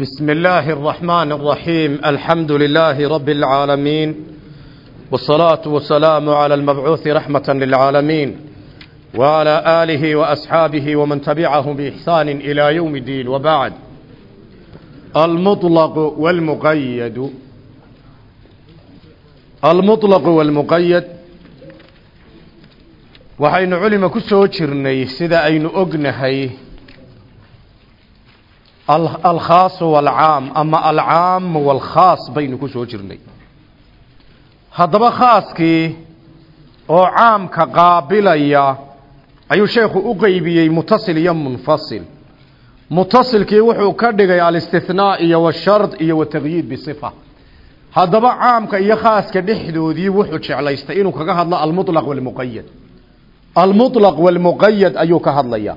بسم الله الرحمن الرحيم الحمد لله رب العالمين والصلاة والسلام على المبعوث رحمة للعالمين وعلى آله وأصحابه ومن تبعهم بإحسان إلى يوم الدين وبعد المطلق والمقيد المطلق والمقيد waxaynu culima ku soo jirnay sida aynu ognahay alkhaas walcaam ama alcaam walkhaas baynu ku soo jirnay. Haddaba khaaskii oo caamka qaabilaya ayuu sheekhu u qeybiyey mutasil iyo munfasil. Mutasilkii wuxuu ka dhigay alistihnaa iyo washard iyo wataqyiid bisifa. Haddaba caamka iyo khaaska dhexdoodii wuxuu jeclaystay inuu kaga hadlo almuطlaq walmuqayad almuطlaq walmuqayad ayuu ka hadlaya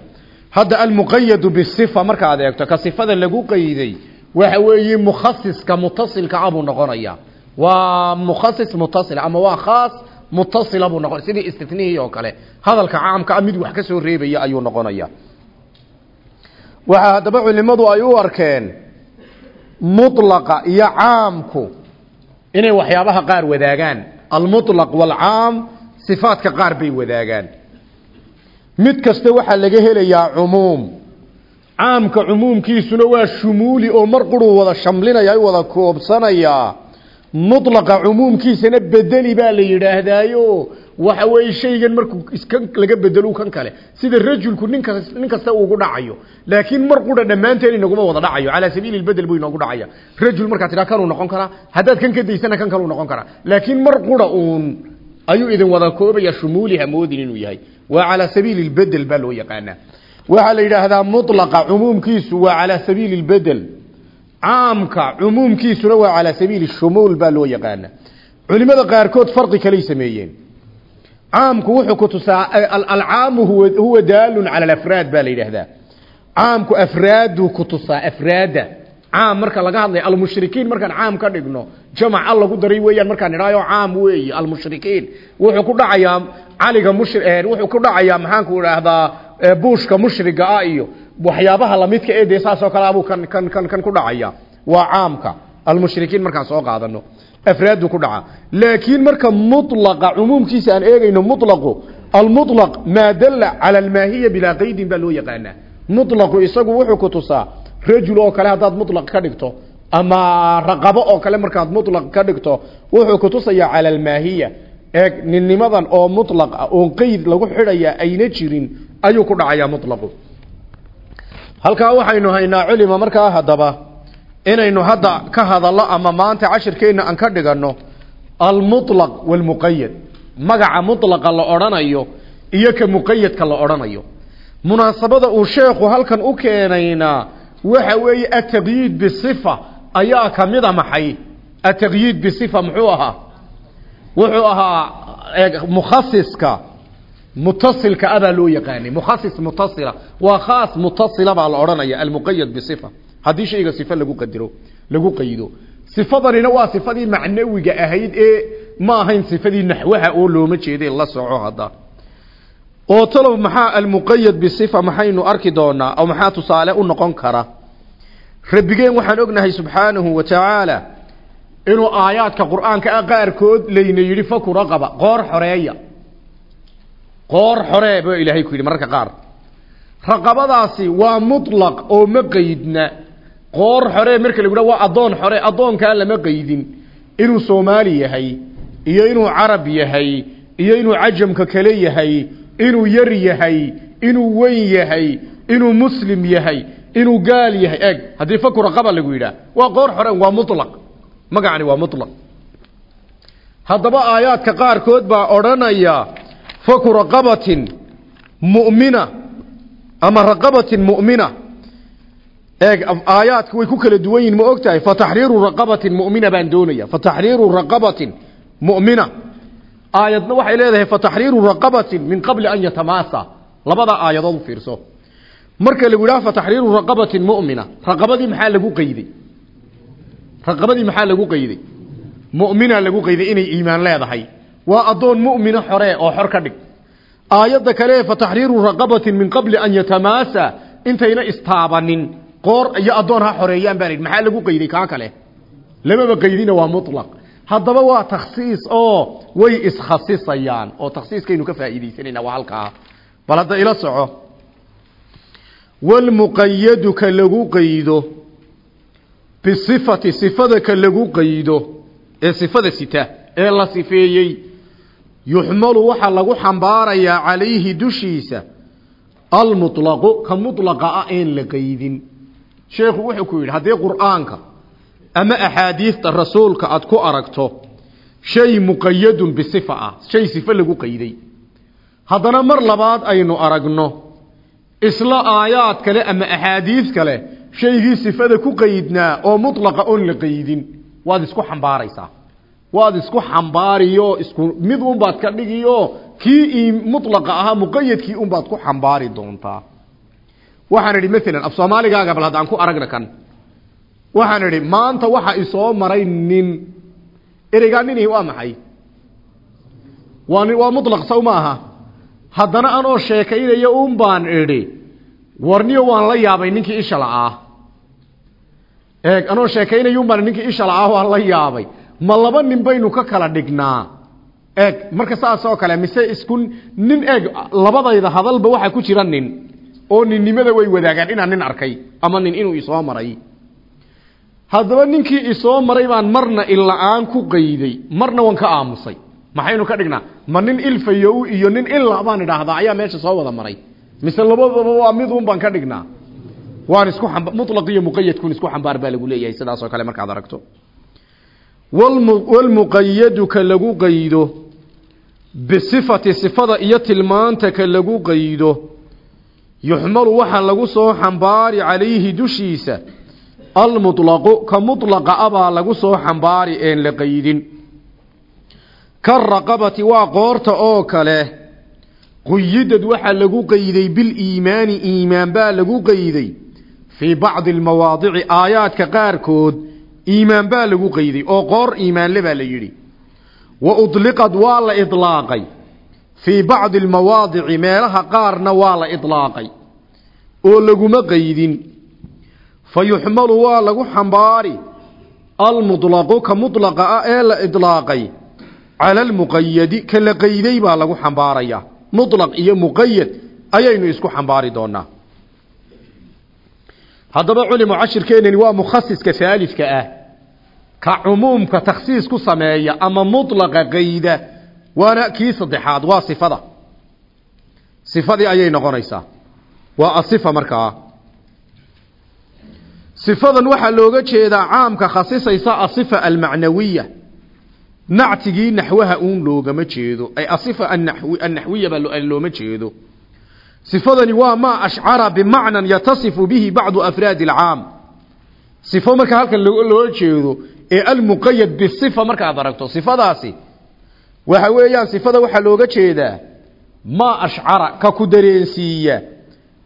hadda almuqayadu bisifa markaad eegto ka sifada lagu qayday waxa weeye mukhasiska mutasilka abuu noqonaya. Waa mukhasis mutasil ama waa khaas mutasila buu noqon sidii istinihii oo kale. Hadalka caamka ah mid wax ka soo reebaya ayuu noqonaya. Waxaa haddaba culimadu ay u arkeen mulaqa iyo caamku inay waxyaabaha qaar wadaagaan. Almuطlaq waalcaam sifaadka qaar bay wadaagaan mid kasta waxaa laga helayaa cumuum. Caamka cumuumkiisuna waa shumuuli oo mar quruu wada shamlinaya wada koobsanayaa mulaqa cumuumkiisana bedeli baa la yidhaahdaayo. Waxa weeye shaygan markuu iskan laga bedelo kan kale sida rajulku ninka nin kasta ugu dhacayo. Laakiin mar qura dhammaanteen inaguma wada dhacayo. Calaa sabiili lbedel buu inoogu dhacaya. Rajul markaad tidhaa kanuu noqon karaa? Haddaad kan ka daysana kan kaluu noqon karaa. Laakiin mar qura uun ayuu idin wada koobaya shumuuli hamoodin inuu yahay. Waa calaa sabiili lbedel baa loo yaqaanaa waxaa la yidhaahdaa mulaqa cumuumkiisu waa calaa sabiili lbedel caamka cumuumkiisuna waa calaa sabiili shumuul baa loo yaqaana. Culimada qaarkood farqi kaley sameeyeen. Caamku wuxuu ku tusaa alcaamu huwa daalun cala alafraad baa la yidhaahdaa. Caamku afraaduu ku tusaa afraada. Caam marka laga hadlayo almushrikiin markaan caam ka dhigno jamac al lagu daray weeyaan markaan idhaayo caam weeye almushrikiin. Wuxuu ku dhacayaa caliga mushri wuxuu ku dhacayaa maxaanku idhaahdaa buushka mushriga ah iyo waxyaabaha lamidka ee dee saasoo kale abuu kan kan kan kan ku dhacaya. Waa caamka. Almushrikiin markaan soo qaadano. Afraadu ku dhaca. Laakiin marka mulaqa cumuumkiisa aan eegayno mulaqu almulaq maa dalla cala almaahiya bilaa qaydin baa loo yaqaanaa. Mulaqu isagu wuxuu ku tusaa rajul oo kale haddaad mulaq ka dhigto ama raqabo oo kale markaad mutlaq ka dhigto wuxuu kutusaya cala almaahiya. Eeg ninnimadan oo mutlaq ah oon qeyd lagu xidhaya ayna jirin ayuu ku dhacayaa mutlaqu. Halkaa waxaynu haynaa culima markaa haddaba inaynu hadda ka hadallo ama maanta cashirkeenna aan ka dhiganno almutlaq waalmuqayad magaca mutlaqa la odhanayo iyo ka muqayadka la odhanayo. Munaasabada uu sheekhu halkan u keenaynaa waxa weeye ataqyiid bisifa ayaa kamida maxay? Ataqyiid bisifa muxuu ahaa? Wuxuu ahaa mukhasiska mutasilka abaa loo yaqaanay. Mukhasis mutasila. Waa khaas mutasila baa la odhanaya almuqayad bisifa. Haddii shayga sifo lagu qadiro lagu qaydo. Sifadanina waa sifadii macnawiga ahayd ee ma ahayn sifadii naxwaha oo looma jeeday la soco hadda. Oo talow maxaa almuqayad bisifa maxaynu arki doonaa oo maxaa tusaale u noqon kara rabbigeen waxaan ognahay subxaanahu wa tacaala inuu aayaadka qur'aanka ah qaarkood layna yidhi faku raqaba qoor xoreeya. Qoor xoree baa ilaahay ku yidhi mararka qaar. Raqabadaasi waa muطlaq oo ma qeydna qoor xoree marka lagu waa addoon xore addoonkaa lama qeydin inuu soomaali yahay iyo inuu carab yahay iyo inuu cajamka kale yahay inuu yar yahay inuu weyn yahay inuu muslim yahay inuu gaal yahay. Eg haddii faku raqaba lagu yidhaah waa qoor xoreen waa mulaq magacani waa mulaq haddaba aayaadka qaarkood baa odhanaya faku raqabatin mu'mina ama raqabatin mu'mina. Eeg aayaadka way ku kala duwan yihiin ma og tahay raqabatin mu'mina baan doonaya fataxriiru raqabatin mu'mina. Aayadna waxay leedahay fataxriiru raqabatin min qabli an yatamaasa labada aayadood u fiirso. Marka lagu yidhaha fataxriiru raqabatin mu'mina raqabadii maxaa lagu qayday? Raqabadii maxaa lagu qayday? Mu'mina lagu qayday inay iimaan leedahay. Waa addoon mu'mina xore oo xor ka dhig. Aayadda kale fataxriiru raqabatin min qabli an yatamaasa intayna istaabanin. Qoor iyo addoon ha xoreeyaan idhi maxaa lagu qayday kaa kale? Lamaba qaydina waa mutlaq. Haddaba waa takhsiis oo way iskhasisayaan oo takhsiiskaynu ka faa'iidaysanayna waa halkaa bal hadda ila soco. Walmuqayadu ka lagu qaydo bisifati sifada ka lagu qaydo ee sifada sita ee la sifeeyey yuxmalu waxaa lagu xambaarayaa calayhi dushiisa almuطlaqu ka muطlaqa ah een la qaydin. Sheekhu wuxuu ku yidhi haddii qur'aanka ama axaadiista rasuulka aad ku aragto shay muqayadun bisifa ah shay sifo lagu qayday haddana mar labaad aynu aragno isla aayaad kale ama axaadiis kale shaygii sifada ku qaydnaa oo mutlaqa oon la qaydin waad isku xambaaraysaa. Waad isku xambaariyo isku mid unbaad ka dhigiyo kii mutlaqa ahaa muqayadkii unbaad ku xambaari doontaa. Waxaan idhi maalan af soomaaligaaga bal haddaan ku aragna kan. Waxaan idhi maanta waxa isoo maray nin. Ereygaa nini waa maxay? Waa waa mutlaq saw ma aha haddana anoo sheekaynaya un baan idhi warniyo waan la yaabay ninkii isha la'aa eeg anoo sheekaynaya un baan ninkii isha la'aa waan la yaabay. Ma laba nin baynu ka kala dhignaa. Eeg marka saas oo kale mise isku nin eeg labadayda hadalba waxaa ku jira nin oo ninnimada way wadaagaan inaan nin arkay ama nin inuu isoo maray. Haddaba ninkii isoo maray baan marna ila-aan ku qayday marna waan ka aamusay maxaynu ka dhignaa ma nin ilfayow iyo nin ila baan idhaahdaa? Ayaa meesha soo wada maray. Mise labadaba waa mid un baan ka dhignaa waan isku mulaq iyo muqayadkun isku xambaar baa lagu leeyahay sidaasoo kale markaad aragto. Walmuqayadu ka lagu qaydo bisifati sifada iyo tilmaanta ka lagu qaydo. Yuxmalu waxaa lagu soo xambaari calayhi dushiisa. Almuطlaqu ka muطlaqa abaa lagu soo xambaari een la qaydin karaqabati waa qoorta oo kale quyidad waxaa lagu qayday biliimaani iimaan baa lagu qayday fii bacdi almawaadici aayaadka qaarkood iimaan baa lagu qayday oo qoor iimaanle baa la yidhi. Wa udliqad waa la idlaaqay. Fii bacdi almawaadici meelaha qaarna waa la idlaaqay oo laguma qaydin fa yuxmalu waa lagu xambaari almuطlaqu ka muطlaqa ah ee la idlaaqay cala almuqayadi ka la qayday baa lagu xambaaraya muطlaq iyo muqayad ayaynu isku xambaari doonaa haddaba culimo cashirkeenani waa mukhasiska haalifka ah ka cumuumka takhsiis ku sameeya ama muطlaqa qayda waana kii saddexaad waa sifada sifadii ayay noqonaysaa waa asifa markaa sifadan waxaa looga jeedaa nactigii naxwaha uun loogama jeedo ay asifa annaxwiya looma jeedo sifadani waa maa ashcara bimacnan yatasifu bihi bacdu afraadi alcaam sifo marka halkan loo jeedo ee almuqayad bisifa markaad aragto sifadaasi waxa weeyaan sifada waxaa looga jeedaa maa ashcara ka ku dareensiiya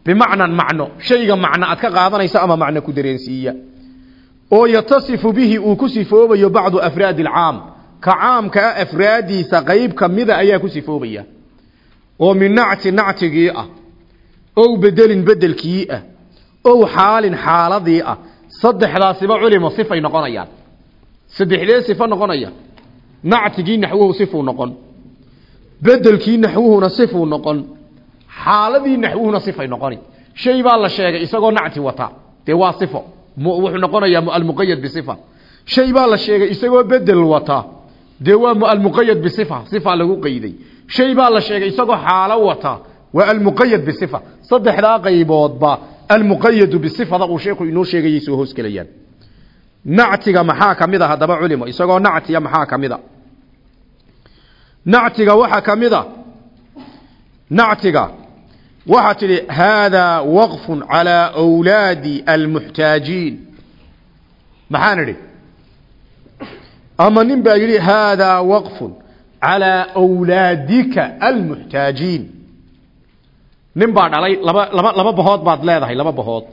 bimacnan macno shayga macno aad ka qaadanaysa ama macno ku dareensiiya oo yatasifu bihi uu ku sifoobayo bacdu afraadi alcaam ka caamkaa afraadiisa qayb kamida ayaa ku sifoobaya. oo min nacti nactigii ah. ow bedelin bedelkii ah. ow xaalin xaaladii ah. saddexdaasiba culimo sifay noqonayaan. saddexdee sifo noqonaya nactigii naxwuhu sifuu noqon. bedelkii naxwuhuna sifuu noqon. xaaladii naxwuhuna sifay noqoni. shay baa la sheegay isagoo nacti wata. dee waa sifo. wuxuu noqonayaa almuqayad bisifa shay baa la sheegay isagoo bedel wata dee waa almuqayad bisifa sifa lagu qayday. Shay baa la sheegay isagoo xaalo wata waa almuqayad bisifa. Saddexdaa qayboodba almuqayadu bisifada uu sheekhu inoo sheegayay soo hoos gelayaan. Nactiga maxaa ka mid a haddaba culimo? Isagoo nactiya maxaa ka mid a nactiga waxaa ka mid a nactiga waxaa ama nin baa yidhi haadaa waqfun calaa wlaadika almuxtaajiin. Nin baa dhalay laba laba laba bahood baad leedahay laba bahood.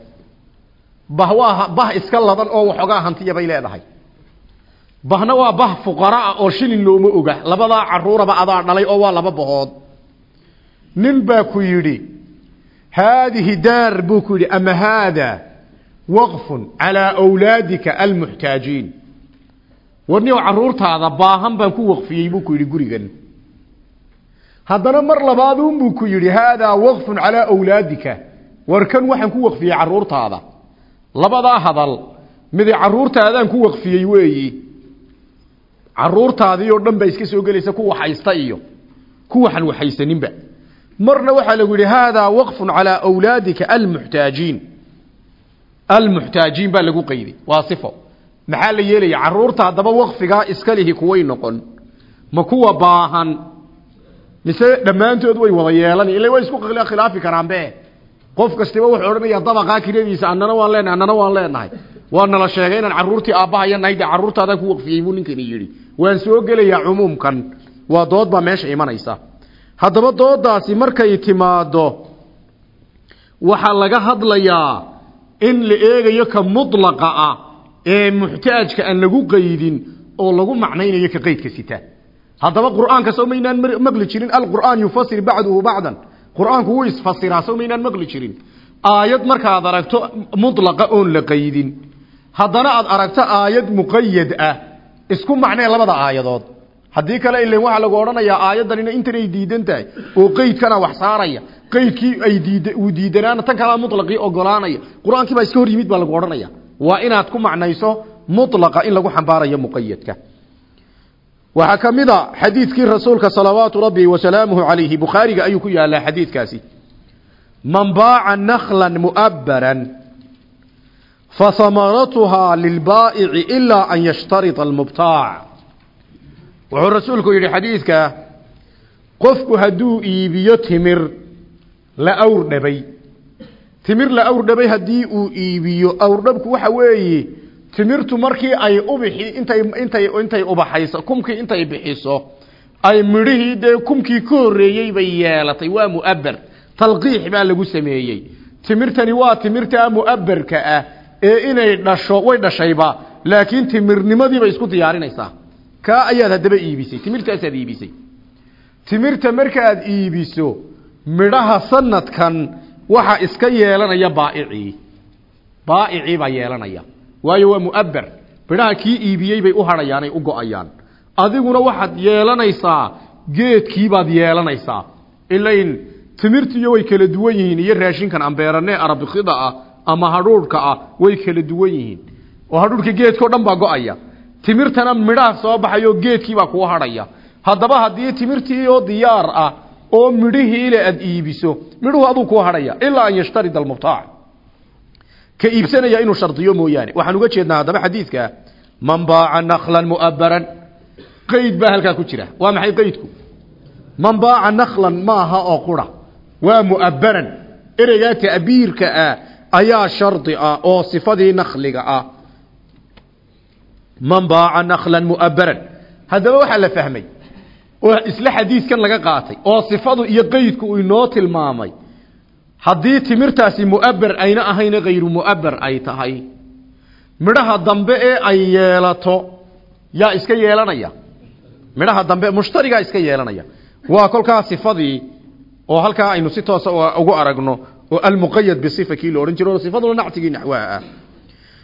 Bah waa bah iska ladan oo waxoogaa hantiya bay leedahay. Bahna waa bah fuqara ah oo shilin looma oga. Labadaa caruuraba adaa dhalay oo waa laba bahood. Nin baa ku yidhi haadihi daar buu ku yidhi ama haada waqfun calaa awlaadika almuxtaajiin warniyow carruurtaada baahan baan ku waqfiyey buu ku yidhi gurigan. Haddana mar labaad unbuu ku yidhi haadaa waqfun calaa awlaadika. War kan waxaan ku waqfiyey carruurtaada labadaa hadal midi carruurtaadaan ku waqfiyey weeyi. Carruurtaadii oo dhan baa iska soo gelaysa ku waxaysta iyo ku waxaan waxaysaninba marna waxaa lagu yidhi haadaa waqfun calaa awlaadika almuxtaajiin. Almuxtaajiin baa lagu qayday waa sifo maxaa la yeelaya carruurta haddaba waqfigaa iska lihi kuway noqon. Ma kuwa baahan. Mise dhammaantood way wada yeelan. Ila way isku khilaafi karaanbe qof kastiba wuxuu odhanaya dabaqaa kiradiisa annana waan leenahay annana waan leenahay. Waa nala sheegay inaan carruurtii aabbahayo nahay dee carruurtaadaan ku waqfiyey buu ninkani yidhi. Waan soo gelayaa cumuumkan. Waa dood baa meesha imanaysa. Haddaba doodaasi markay timaado waxaa laga hadlayaa in la eegayo ka mudlaqa ah ee muxtaajka aan lagu qaydin oo lagu macnaynayo ka qaydka sita. Haddaba qur'aanka soo maynaan maqli jirin. Alqur'aan yufasir bacduhu bacdan. Qur'aanku wuu isfasiraa soo maynaan jirin. Aayad markaad aragto mudlaqa oon la qaydin. Haddana aad aragto aayad muqayad ah isku macnee labada aayadood. Haddii kale ilan waxaa lagu odhanayaa aayaddanina intanay diidan oo qeydkana wax saaraya. Qeydkii ay diid uu diidanaana tan kalea mutlaqii ogolaanaya qur'aankii baa iska hor yimid baa lagu odhanaya waa inaad ku macnayso mutlaqa in lagu xambaarayo muqayadka waxaa ka mid a xadiidkii rasuulka salawaatu rabbi wasalaamuhu calayhi bukhaariga ayuu ku yaalaa xadiidkaasi. Man baaca naklan mu'abbaran fahamaratuhaa lilbaa'ici ilaa an yashtarita almubtaac wuxuu rasuulku yidhi xadiidka qofku hadduu iibiyo timir la awr dhabay timir la awr dhabay haddii uu iibiyo. Awrdhabku waxa weeye timirtu markii ay ubixi intay intay intay ubaxayso kumkii intay bixiso ay midhihii dee kumkii ka horreeyey bay yeelatay. Waa mu'abber talqiix baa lagu sameeyey. Timirtani waa timirtaa mu'abberka ah ee inay dhasho way dhashayba. Laakiin timirnimadii bay isku diyaarinaysaa. Kaa ayaad haddaba iibisay. Timirtaasaad iibisay. Timirta markaad iibiso midhaha sanadkan waxa iska yeelanaya baa'icii baa'icii baa yeelanaya. Waayo waa mu'abber midhaha kii iibiyey bay u hadhayaanay u go'ayaan. Adiguna waxaad yeelanaysaa geedkiibaad yeelanaysaa. Ilain timirtiiyo way kala duwan yihiin iyo raashinkan ambeeranee arabikida ah ama hadhuudhka ah way kala duwan yihiin. Oo hadhuudhka geedkao dhan baa go'aya. Timirtana midhaha soo baxayo geedkiibaa kuu hadhaya. Haddaba haddii timirtii oo diyaar ah oo midhihiile aad iibiso. Midhuhu aduu kuu hadhaya ilaa an yashtarida almubtaac. Ka iibsanaya inuu shardiyo mooyaane. Waxaan uga jeednaa haddaba xadiidka man baaca naklan mu'abbaran. Qayd baa halkaa ku jira. Waa maxay qaydku? Man baaca naklan maaha oo qura. Waa mu'abbaran. Ereygaa ta'biirka ah ayaa shardi ah oo sifadii nakliga ah. Man baaca naklan mu'abbaran. Haddaba waxaa la fahmay oo isla xadiiskan laga qaatay oo sifadu iyo qeydku uu inoo tilmaamay. Haddii timirtaasi mu'abber ayna ahayna hayru mu'abber ay tahay. Midhaha dambe ee ay yeelato yaa iska yeelanaya? Midhaha dambe mushtarigaa iska yeelanaya. Waa kolkaa sifadii oo halkaa aynu si toosa ugu aragno oo almuqayad bisifa kii la odhan jiro oo sifaduna nactigii naxwaha ah.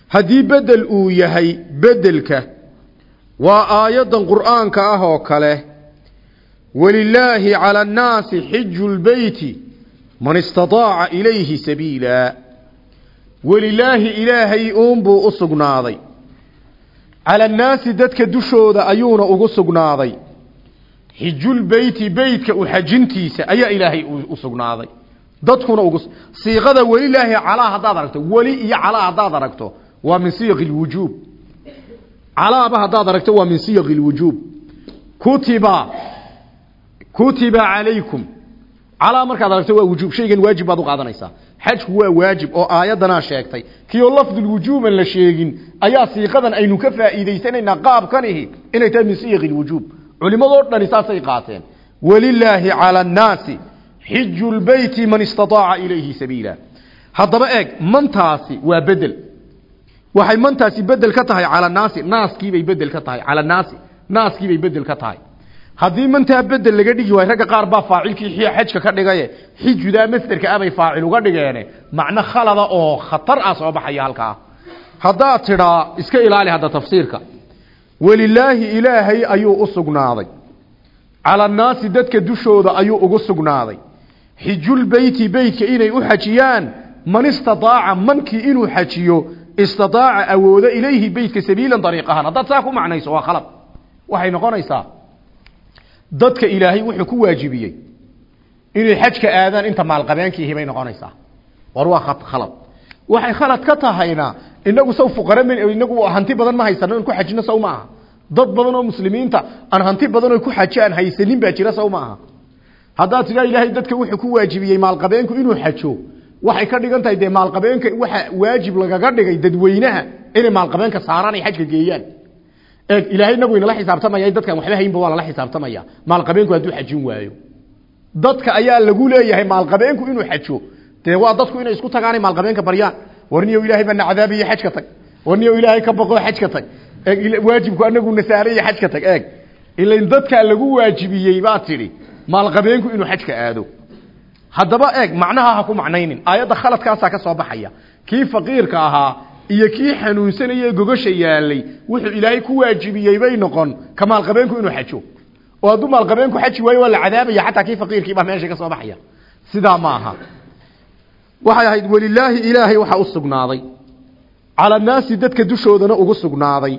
Haddii bedel uu yahay bedelka waa aayaddan qur'aanka ah oo kale walilaahi cala annaasi xiju lbeyti man istataaca ilayhi sabiila welilaahi ilaahay uunbuu u sugnaaday cala annaasi dadka dushooda ayuuna ugu sugnaaday xijulbeyti beytka u xajintiisa ayaa ilaahay u sugnaaday dadkuna ugu siiqada welilaahi calaa haddaad aragto weli iyo calaa haddaad aragto waa min siyaqi lwujuub calaaba haddaad aragto waa min siyaqi lwujuub kutiba kutiba calaykum calaa markaad aragto waa wujuub. Shaygan waajib baad u qaadanaysaa. Xajku waa waajib oo aayaddanaa sheegtay. Kii oo lafdulwujuuban la sheegin. Ayaa siiqadan aynu ka faa'iidaysanaynaa qaabkanihi inay tahay min siyaqi lwujuub culimadoo dhani saasay qaateen. Walilaahi cala annaasi xiju lbeyti man istataaca ilayhi sabiila. Haddaba eeg mantaasi waa bedel. Waxay mantaasi bedel ka tahay cala naasi naaskiibay bedel ka tahay. Cala naasi naaskiibay bedel ka tahay haddii mantaa bedel laga dhigi waayo ragga qaar baa faacilkii xajka ka dhigaye. Xijudaa masderka abay faacil uga dhigeene. Macno khalada oo khatar ah soo baxaya halkaa. Haddaad tidhaa iska ilaali hadda tafsiirka. Welilaahi ilaahay ayuu u sugnaaday. Cala annaasi dadka dushooda ayuu ugu sugnaaday. Xijulbeyti beytka inay u xajiyaan man istadaaca mankii inuu xajiyo istidaaca awoodo ilayhi beytka sabiilan dariiqahaan. Haddaad saa ku macnayso waa khalad. Waxay noqonaysaa dadka ilaahay wuxuu ku waajibiyey inay xajka aadaan inta maalqabeenkiihi bay noqonaysaa. War waa khalad. Waxay khalad ka tahayna inagu saw fuqara inagu hanti badan ma haysano in ku xajino saw ma aha. Dad badan oo muslimiinta aan hanti badan oo ku xaji aan haysanin baa jira saw ma aha. Haddaad tidaa ilaahay dadka wuxuu ku waajibiyey maalqabeenku inuu xajo waxay ka dhigan tahay dee maalqabeenka waxa waajib lagaga dhigay dadweynaha inay maalqabeenka saaraan ay xajka geeyaan eeg ilaahay nagu inala xisaabtamaya dadkan waxba haynba waa lala xisaabtamaya. Maalqabeenku hadduu xajin waayo. Dadka ayaa lagu leeyahay maalqabeenku inuu xajo. Dee waa dadku inay isku tagaanay maalqabeenka baryaan. Warniyo ilaahay bana cadaabiyo xajka tag. Warniyo ilaahay ka baqo xajka tag. Waajibku anagu nasaaraya xajka tag. Eeg ilain dadkaa lagu waajibiyey baa tidhi maalqabeenku inuu xajka aado. Haddaba eeg macnaha ha ku macnaynin. Aayadda khaladkaasaa ka soo baxaya. Kii faqiirka ahaa iyo kii xanuunsanayey gogasha yaalay wuxuu ilaahay ku waajibiyey bay noqon. Ka maalqabeenku inuu xajo. Oo hadduu maalqabeenku xaji waayo waa la cadaabaya xataa kii faqiirkii baa meesha ka soo baxaya. Sidaa ma waxay ahayd welilaahi ilaahay waxaa u sugnaaday. Cala annaasi dadka dushoodana ugu sugnaaday.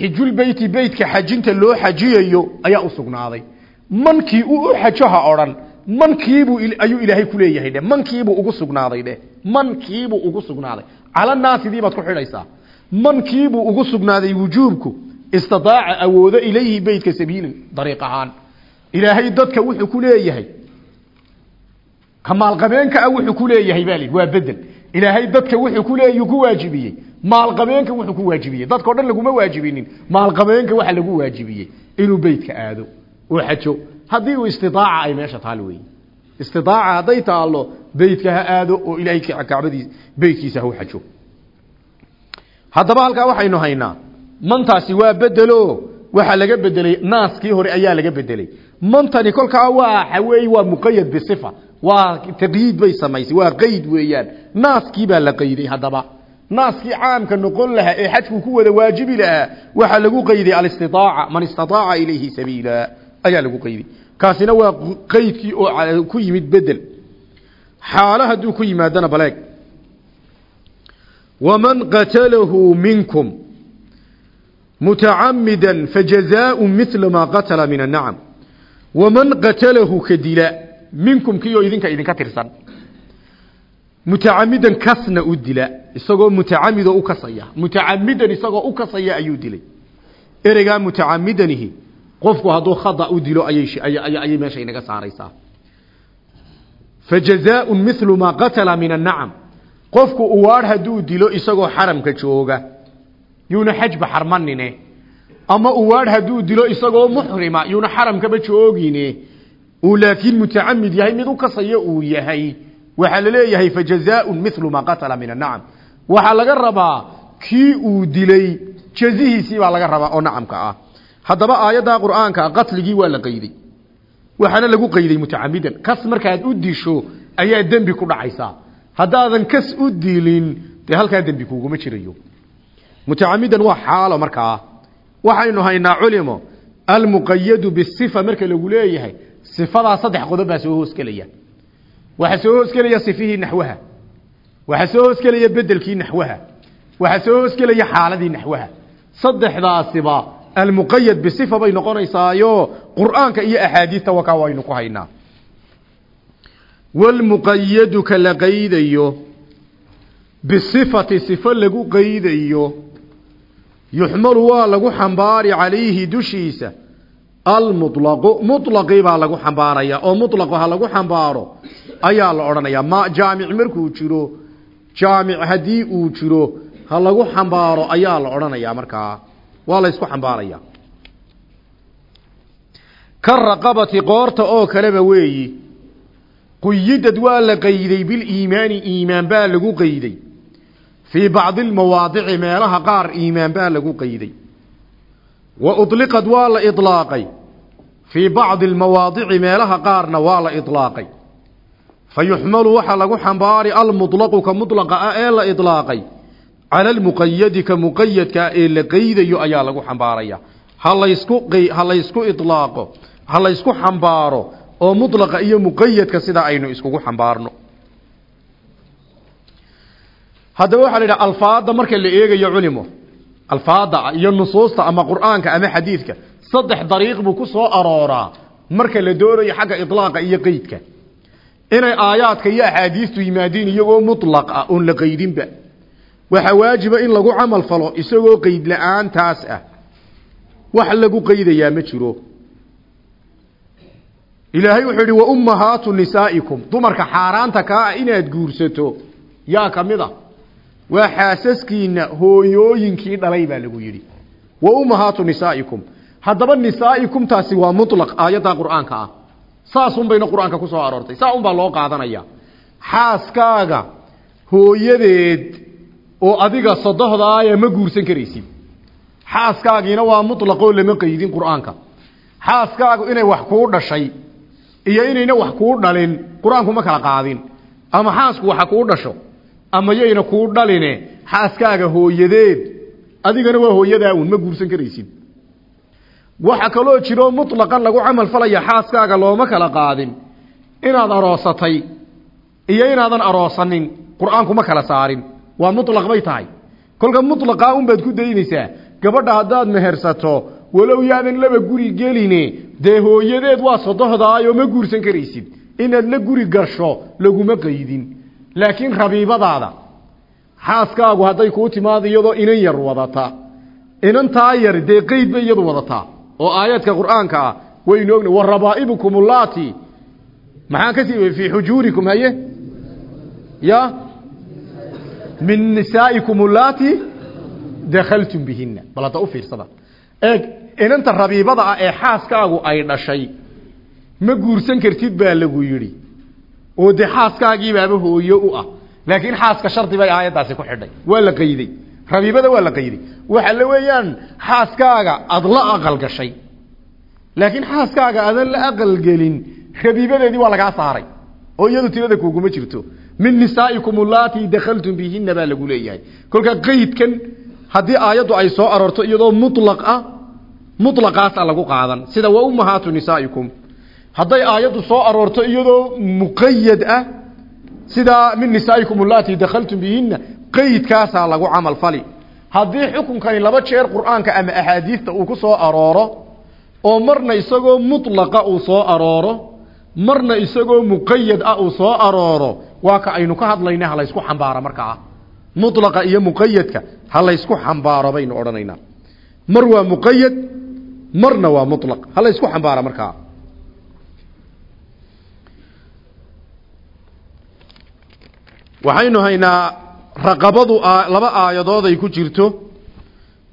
Xijulbeyti beytka xajinta loo xajiyayo ayaa u sugnaaday. Mankii uu u xajo ha odhan mankiibuu ayuu ilaahay ku leeyahay dhe mankiibuu ugu sugnaaday dheh mankiibuu ugu sugnaaday cala naasidii baad ku xidhaysaa. Mankiibuu ugu sugnaaday wujuubku istidaaca awoodo ilayhi beytka sabiilin dariiq ahaan. Ilaahay dadka wuxuu ku leeyahay. Kamaalqabeenka ah wuxuu ku leeyahay baa li waa bedel. Ilaahay dadka wuxuu ku leeyahy ku waajibiyey. Maalqabeenka wuxuu ku waajibiyey. Dadkao dhan laguma waajibinin. Maalqabeenka waxa lagu waajibiyey. Inuu beytka aado oo xajo. Haddii uu istidaaca ay meesha taal weeye istidaaca hadday taallo beytka ha aado oo ilaahay kacbadiis beytkiisa ha u xajo. Haddaba halkaa waxaynu haynaa mantaasi waa bedelo. Waxaa laga bedelay naaskii hore ayaa laga bedelay. Mantani kolkaa waa weey waa muqayad bisifa waa taqyiid bay samaysay waa qeyd weeyaan. Naaskii baa la qeyday haddaba. Naaskii caamka noqon lahaa ee xajku ku wada waajibi lahaa waxaa lagu qeyday alistidaaca man istidaaca ilayhi sabiila ayaa lagu qeyday kaasina waa qeydkii oo ku yimid bedel xaalo hadduu ku yimaadana baleeg. Waman qatalahu minkum mutacamida fajazaau mila maa qatala min annacam. Waman qatalahu ka minkum kiioo idinka idinka tirsan. Mutacamidan kasna u dila isagoo mutacamidoo u kasaya. Mutacamidan isagoo u kasaya ayuu dilay. Ereygaa mutacamidanihi qofku hadduu khada u dilo ayay meesha inaga saaraysaa. Fajazaau milu maa qatala min annacam qofku uwaadh hadduu dilo isagoo xaramka jooga yuuna xajba xarmanine ama uwaadh hadduu dilo isagoo muxrima yuuna xaramkaba joogine uu laakiin mutacamid yahay mid u kasaya uu yahay waxaa la leeyahay fajazaau milu maa qatala min annacam waxaa laga rabaa kii uu dilay jazihiisii baa laga rabaa oo nacamka ah haddaba aayadda qur'aanka qatligii waa la qayday. Waxaana lagu qayday mutacamidan kas markaad u disho ayaa dembi ku dhacaysaa haddaadan kas u dilin dee halkaa dembi kuguma jirayo. Mutacamidan waa xaalo markaa waxaynu haynaa culimo. Almuqayadu bisifa marka lagu leeyahay sifadaa saddex qodob baa soo hoosgelaya waxaa soo hoosgelaya sifihii naxwaha. Waxaa soo hoosgelaya bedelkii naxwaha. Waxaa soo hoosgelaya xaaladii naxwaha. Saddexdaasiba almuqayad bisifa bay noqonaysaayo qur'aanka iyo axaadiista wakaa waynu ku haynaa walmuqayadu ka la qaydayo bisifati sifo lagu qaydayo yuxmalu waa lagu xambaari calayhi dushiisa almuطlaqu muطlaqii baa lagu xambaaraya oo muطlaqu ha lagu xambaaro ayaa la odhanayaa ma jaamic markuu jiro jaamic haddii uu jiro ha lagu xambaaro ayaa la odhanayaa markaa waa la isku xambaaraya ka raqabati qoorta oo kaleba weeyi quyidad waa la qayday biliimaani iimaan baa lagu qayday fii bacdi almawaadici meelaha qaar iimaan baa lagu qayday wa uطliqad waa la iطlaaqay fii bacdi almawaadici meelaha qaarna waa la idlaaqay fa yuxmalu waxaa lagu xambaari almuطlaqu ka muطlaqa ah ee la idlaaqay cala almuqayadi ka muqayadka ee la qeydayo ayaa lagu xambaaraya ha laysku ha laysku ilaaqo ha laysku xambaaro oo mutlaqa iyo muqayadka sida aynu iskugu xambaarno haddaba waxaa la yidhaha alfaada marka la eegayo culimo alfaada iyo nusuusta ama qur'aanka ama xadiidka saddex dariiq buu ku soo arooraa marka la doonayo xagga ilaaqa iyo qeydka inay aayaadka iyo axaadiistu yimaadiin iyagoo mutlaq ah oon la qeydinba waxaa waajiba in lagu camal falo isagoo qeyd la'aantaas ah. Wax lagu qeydayaa ma jiro. Ilaahay wuxuu yidhi wa ummahaatu nisaa'ikum. Dumarka xaaraanta kaa ah inaad guursato yaa ka mid a waa xaasaskiina hooyooyinkii dhalay baa lagu yidhi. Wa ummahaatu nisaa'ikum. Haddaba nisaa'ikum taasi waa mutlaq aayadda qur'aanka ah. Saasun bayna qur'aanka ku soo aroortay. Saa un baa loo qaadanaya xaaskaaga hooyadeed oo adiga sodohdaaya ma guursan karaysid xaaskaagiina waa mutlaqoo lama qeydin qur'aanka. Xaaskaagu inay wax kuu dhashay iyo inayna wax kuu dhalin qur'aanku ma kala qaadin. Ama xaasku waxa kuu dhasho ama yayna kuu dhaline xaaskaaga hooyadeed adigana waa hooyadaa un ma guursan karaysid waxa kaloo jiro mutlaqan lagu camal falaya xaaskaaga looma kala qaadin. Inaad aroosatay iyo inaadan aroosanin qur'aanku ma kala saarin waa mutlaq bay tahay. Kolka mutlaqaa unbaad ku daynaysaa gabadha haddaad mehersato walow yaadan laba guri geline dee hooyadeed waa sodohdaayoo ma guursan karaysid. Inaad la guri gasho laguma qaydin. Laakiin rabiibadaada xaaskaagu hadday kuu timaado iyadoo inan yar wadata. Inantaa yar dee qeyd bay iyadu wadataa. Oo aayaadka qur'aanka ah waynu ogna wa rabaa'ibukum ullaati maxaan ka sii fii xujuurikum haye? Ya min nisaa'ikum ullaati dakhaltum bihina bal hadda u fiirsada. Eeg inanta rabiibada ah ee xaaskaagu ay dhashay ma guursan kartid baa lagu yidhi. Oo dee xaaskaagiibaaba hooyo u ah. Laakiin xaaska shardi bay aayaddaasi ku xidhay. Waa la qayday. Rabiibada waa la qayday. Waxa la weeyaan xaaskaaga aada la aqal gashay laakiin xaaskaaga aadan la aqalgelin rabiibadeedii waa lagaa saaray. Oo iyadu tirada kuguma jirto min nisaa'ikum ullaati dakhaltum bihina baa lagu leeyahay. Kolka qaydkan haddii aayaddu ay soo aroorto iyadoo mutlaq ah mutlaqaasa lagu qaadan. Sida wa ummahaatu nisaa'ikum. Hadday aayaddu soo aroorto iyadoo muqayad ah sida min nisaa'ikum ullaati dakhaltum bihina qaydkaasaa lagu camal fali. Haddii xukunkani laba jeer qur'aanka ama axaadiista uu ku soo arooro oo marna isagoo mutlaqa uu soo arooro marna isagoo muqayad ah uu soo arooro waa ka aynu ka hadlayna ha laysku xambaaro markaa mutlaqa iyo muqayadka ha laysku xambaaro baynu odhanaynaa. Mar waa muqayad marna waa mutlaq. Ha laysku xambaaro markaa waxaynu haynaa raqabadu laba aayadood ay ku jirto.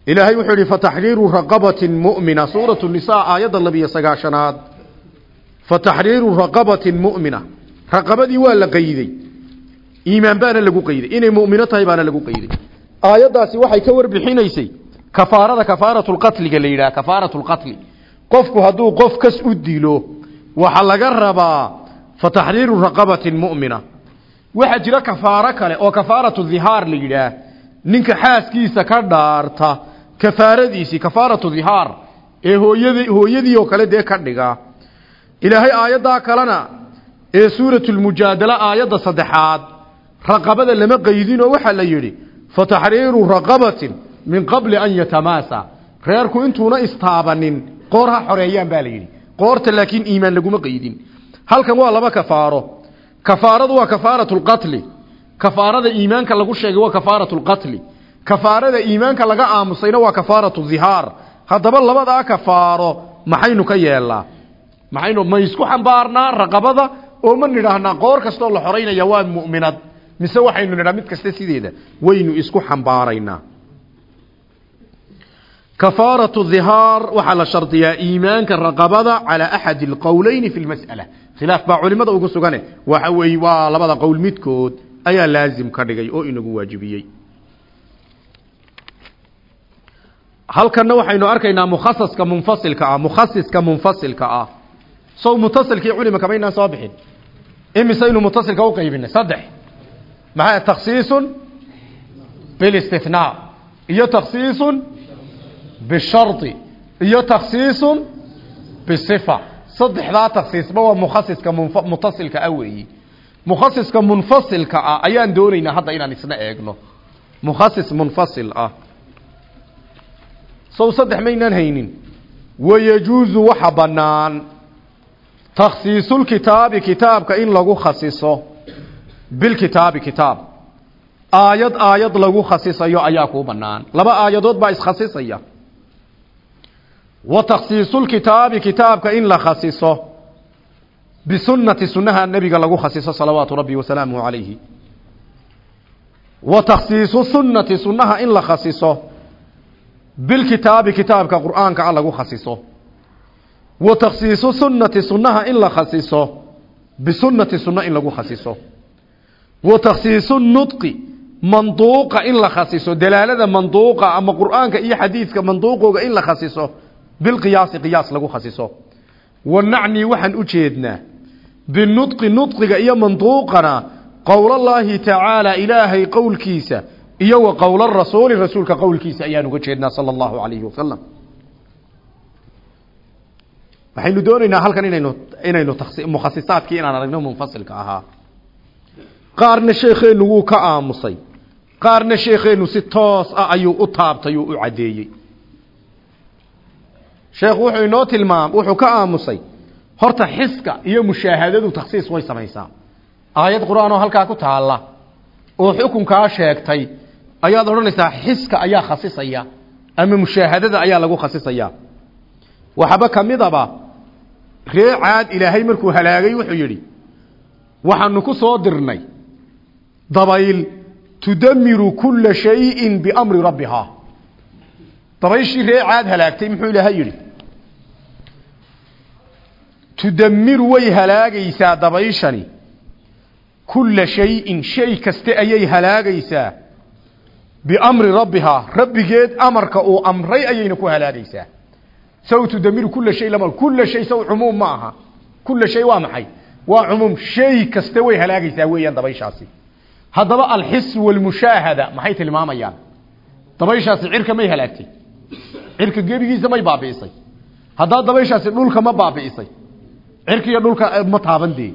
Ilaahay wuxuu yihi fataxriiru raqabatin mu'mina. Suuratu nisaa aayadda labiyo sagaashanaad. Fataxriiru raqabatin mu'mina raqabadii waa la qayday. Iimaan baana lagu qayday. Inay mu'mino tahay baana lagu qayday. Aayaddaasi waxay ka warbixinaysay kafaarada kafaaratulqatliga la yidhaha kafaaratulqatli qofku hadduu qof kas u dilo waxaa laga rabaa fataxriiru raqabatin mu'mina. Waxaa jira kafaaro kale oo kafaaratu dhihaar la yidhaah ninka xaaskiisa ka dhaarta kafaaradiisii kafaaratu dhihaar ee hooyadii hooyadii oo kale dee ka dhiga ilaahay aayaddaa kalena ee suuratulmujaadala aayadda saddexaad raqabada lama qaydinoo waxaa la yidhi fataxriiru raqabatin min qabli an yatamaasa. Reerku intuuna istaabanin qoor ha xoreeyaan baa la yidhi. Qoorta laakiin iimaan laguma qaydin. Halkan waa laba kafaaro. Kafaaradu waa kafaaratu lqatli kafaarada iimaanka lagu sheegay waa kafaaratu lqatli kafaarada iimaanka laga aamusayna waa kafaaratu dhihaar haddaba labadaa kafaaro maxaynu ka yeelnaa maxaynu ma isku xambaarnaa raqabada oo ma nidhaahnaa qoor kastoo la xoraynaya waa mu'minad. Mise waxaynu nidhaa mid kasta sideeda waynu isku xambaaraynaa kafaaratu dhihaar waxaa la shardiyaa iimaanka raqabada calaa axadi alqowleyni fi lmas'ala khilaaf baa culimada ugu sugane. Waxa weeye waa labada qowl midkood ayaa laazim ka dhigay oo inagu waajibiyey. Halkanna waxaynu arkaynaa mukhasaska munfasilka ah mukhasiska munfasilka ah. Sow mutasilkii culima kamaynaan soo bixin imisaynu mutasilka u qaybinay? Saddex. Maxaa? Takhsiisun bilistithnaa iyo takhsiisun bishardi iyo takhsiisun bisifa. Saddexdaa takhsiisba waa mukhasiska mutasilka ah weeyi. Mukhasiska munfasilka ah ayaan doonaynaa hadda inaan isna eegno. Mukhasis munfasil ah. Sow saddex maynaan haynin. Wayajuuzu waxa bannaan takhsiisulkitaabi kitaabka in lagu khasiso bilkitaabi kitaab. Aayad aayad lagu khasisayo ayaa kuu bannaan. Laba aayadood baa iskhasisaya wa takhsiisulkitaabi kitaabka in la khasiso bisunnati sunnaha nebiga lagu khasiso salawaatu rabbi wasalaamuhu calayhi wa takhsiisu sunnati sunnaha in la khasiso bilkitaabi kitaabka qur'aanka a lagu khasiso wa takhsiisu sunnati sunnaha in la khasiso bisunnati sunna in lagu khasiso wa takhsiisu nudqi manduuqa in la khasiso dalaalada manduuqa ama qur'aanka iyo xadiidka manduuqooga in la khasiso bilqiyaasi qiyaas lagu khasiso wa nacni waxaan u jeednaa binudqi nudqiga iyo manduuqana qowlallaahi tacaala ilaahay qowlkiisa iyo wa qowla rasuuli rasuulka qowlkiisa ayaan uga jeednaa sala allahu calayhi wasalam waxaynu doonaynaa halkan inaynu inaynu mukhasisaadkii inaan aragno munfasilka ahaa. Qaarna sheekheennu wuu ka aamusay. Qaarna sheekheennu si toos ah ayuu u taabtay oo u caddeeyey sheekhu wuxuu inoo tilmaam wuxuu ka aamusay horta xiska iyo mushaahadadu takhsiis way samaysaa aayad qur'aan oo halkaa ku taalla oo xukunkaa sheegtay ayaad odhanaysaa xiska ayaa khasisaya ama mushaahadada ayaa lagu khasisaya. Waxaba ka midaba ree caad ilaahay markuu halaagay wuxuu yidhi waxaanu ku soo dirnay dabayl tudamiru kula shayin biamri rabbihaa dabayshii ree caad halaagtay muxuu ilaahay yidhi tudamiru way halaagaysaa dabayshani. Kula shayin shay kaste ayay halaagaysaa biamri rabbihaa rabbigeed amarka uu amray ayayna ku halaagaysaa saw tudamiru kula shay lama kula shay saw cumuum ma aha. Kula shay waa maxay? Waa cumuum shay kaste way halaagaysaa weeyaan dabayshaasi. Haddaba alxis walmushaahada maxay tilmaamayaan? Dabayshaasi cirka may halaagtay. Cirka gebigiisa may baabi'isay. Haddaa dabayshaasi dhulka ma baabi'isay. Cirka iyo dhulka ma taaban dee.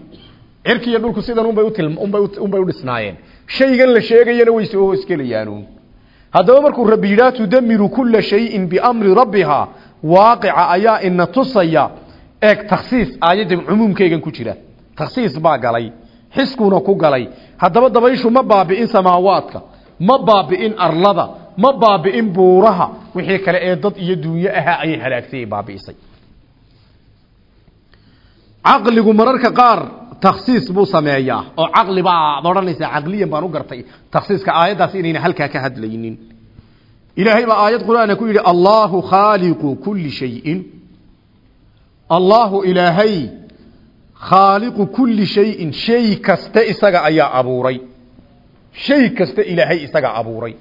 Cirka iyo dhulku sidan unbay unbay unbay u dhisnaayeen. Shaygan la sheegayana way soo hoosgelayaan haddaba markuu rabbi yidhaah tudamiru kula shayin biamri rabbihaa waaqica ayaa ina tusaya eeg takhsiis aayaddan cumuumkeegan ku jira. Takhsiis baa galay xiskuna ku galay. Haddaba dabayshu ma baabi'in samaawaadka ma baabi'in arlada ma baabi'in buuraha. Wixii kale ee dad iyo duunyo ahaa ayay halaagtay ay baabi'isay. Caqligu mararka qaar takhsiis buu sameeyaa oo caqli baa ad odhanaysaa caqliyan baan u gartay. Takhsiiska aayaddaas inayna halkaa ka hadlaynin ilaahay baa aayad qur'aana ku yidhi allaahu khaaliqu kulli shayin. Allaahu ilaahay khaaliqu kulli shayin shay kaste isaga ayaa abuuray. Shay kaste ilaahay isaga abuuray.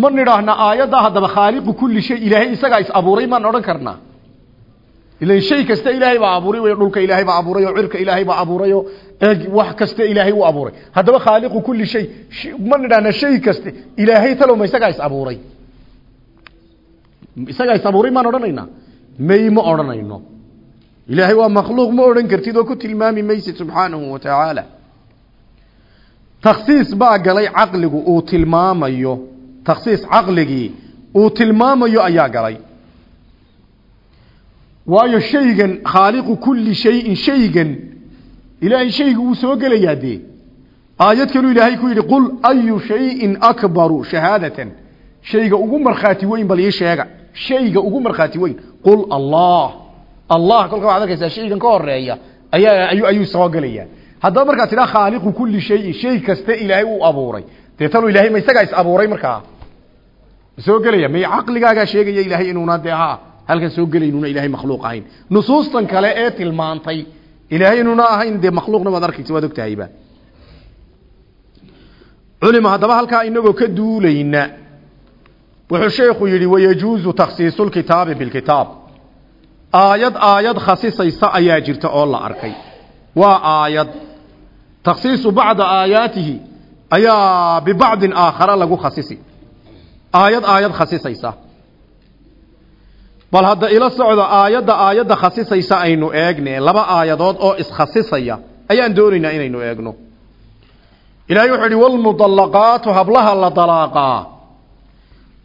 Ma nidhaahna aayaddaa haddaba khaaliqu kulli shay ilaahay isagaa is abuuray maan odhan karnaa? Ilan shay kasta ilaahay baa abuuray way dhulka ilaahay baa abuuray oo cirka ilaahay baa abuuray oo wax kasta ilaahay uu abuuray. Haddaba khaaliqu kulli shay ma nidhaahna shay kaste ilaahay talow ma isagaa is abuuray isagaa is abuuray maan odhanaynaa? May ma odhanayno. Ilaahay waa makhluuq ma odhan kartid oo ku tilmaami maysid subxaanahu wa tacaala. Takhsiis baa galay caqligu uu tilmaamayo. Takhsiis caqligii uu tilmaamayo ayaa galay. Waayo shaygan khaaliqu kulli shayin shaygan ilaahay shayga wuu soo gelayaa dee. Aayad kaluu ilaahay ku yidhi qul ayu shayin akbaru shahaadatan? Shayga ugu markhaati weyn bal ii sheega shayga ugu markhaati weyn. Qul allah. Allah kolka waxad arkaysaa shaygan ka horreeya ayaa ayuu soo gelayaa. Haddaba markaad tidhaa khaaliqu kulli shayin shay kasta ilaahay uu abuuray. Dee tanuu ilaahay ma isagaa is abuuray markaa? Soo gelaya may caqligaagaa sheegaya ilaahay inuuna dee ha halkan soo gelaynuna ilaahay makhluuq ahayn. Nusuustan kale ee tilmaantay ilaahay inuuna ahayn dee makhluuqna waad arkaysa waad ogtahayba culima haddaba halkaa inagoo ka duulayna wuxuu sheekhu yidhi wayajuuzu takhsiisu lkitaabi bilkitaab aayad aayad khasisaysa ayaa jirta oo la arkay. Waa aayad. Takhsiisu bacda aayaatihi ayaa bibacdin aakhara lagu khasisi. Aayad aayad khasisaysa. Bal hadda ila socdo aayadda aayadda khasisaysa aynu eegne laba aayadood oo iskhasisaya ayaan doonaynaa inaynu eegno. Ilaahay wuxuu idhi walmudallaqaatu hablaha la dalaaqaa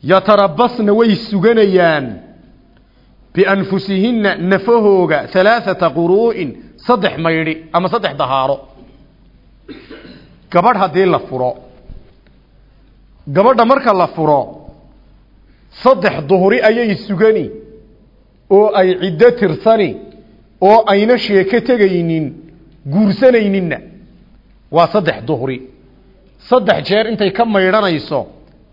yatarabasna way suganayaan bianfusihinna nafahooga halaaثata quruu'in saddex maydhi ama saddex dahaaro. Gabadh haddii la furo gabadha marka la furo saddex duhri ayay sugani oo ay ciddo tirsani oo ayna sheeko tegaynin guursanayninna. Waa saddex duhri saddex jeer intay ka maydhanayso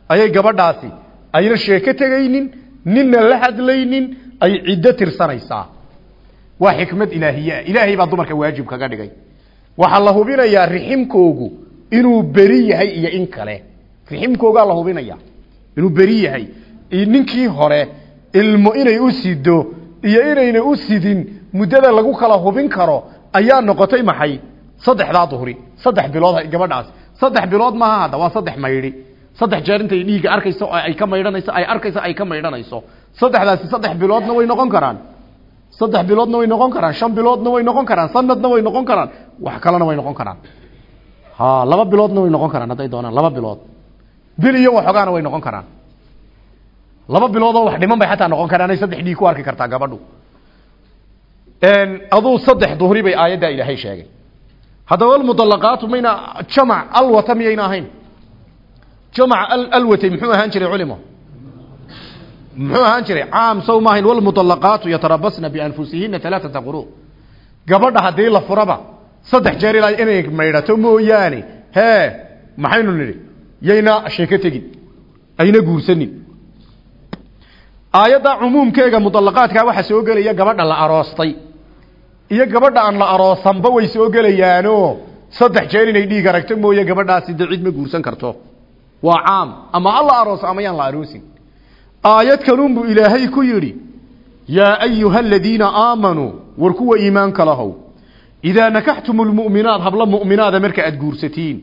ayay gabadhaasi ayna sheeko tegaynin ninna la hadlaynin ay ciddo tirsanaysaa. Waa xikmad ilaahiye ilaahay baa dumarka waajib kaga dhigay. Waxaa la hubinayaa riximkoogu inuu beri yahay iyo in kale. Riximkoogaa la hubinaya inuu beri yahay. Ninkii hore ilmo inay u sido iyo inayna u sidin muddada lagu kala hubin karo ayaa noqotay maxay? Saddexdaa duhri saddex bilood gabadhaas. Saddex bilood maaha hadda. Waa saddex maydhi saddex jeer intay dhiigga arkayso ay ka maydhanayso ay arkayso ay ka maydhanayso. Saddexdaasi saddex biloodna way noqon karaan. Saddex biloodna way noqon karaan. Shan biloodna way noqon karaan. Sanadna way noqon karaan. Wax kalena way noqon karaan. Ha laba biloodna way noqon karaan hadday doonaan laba bilood. Bil iyo waxoogaana way noqon karaan. Laba biloodoo wax dhiman bay xataa noqon karaan ay saddex dhiig ku arki kartaa gabadhu. Aduu saddex duhri bay aayaddaa ilaahay sheegay. Haddaba almudallaqaatu mayna jamac alwata miyayna ahayn jamac alwatay muxuu ahaan jiray culimo muxuu ahaan jiray caam sow maahayn yatarabasna bianfusihina alaaata quru gabadha haddii la furaba saddex jeer ilaa inay maydhato mooyaane hee maxaynu nidhi yayna sheeko tegin ayna guursanin aayadda cumuumkeega mudallaqaadkaa waxaa soo gelaya gabadha la aroostay iyo gabadha aan la aroosanba way soo gelayaano saddex jeer inay dhiig aragto mooye gabadhaasi de ma guursan karto waa caam. Ama alla arooso ama yaan la aroosin. Aayad kaluunbuu ilaahay ku yidhi yaa ayuha aladiina aamanuu war kuwa iimaanka lahow idaa nakaxtum lmu'minaat habla mu'minaada marka aad guursatiin.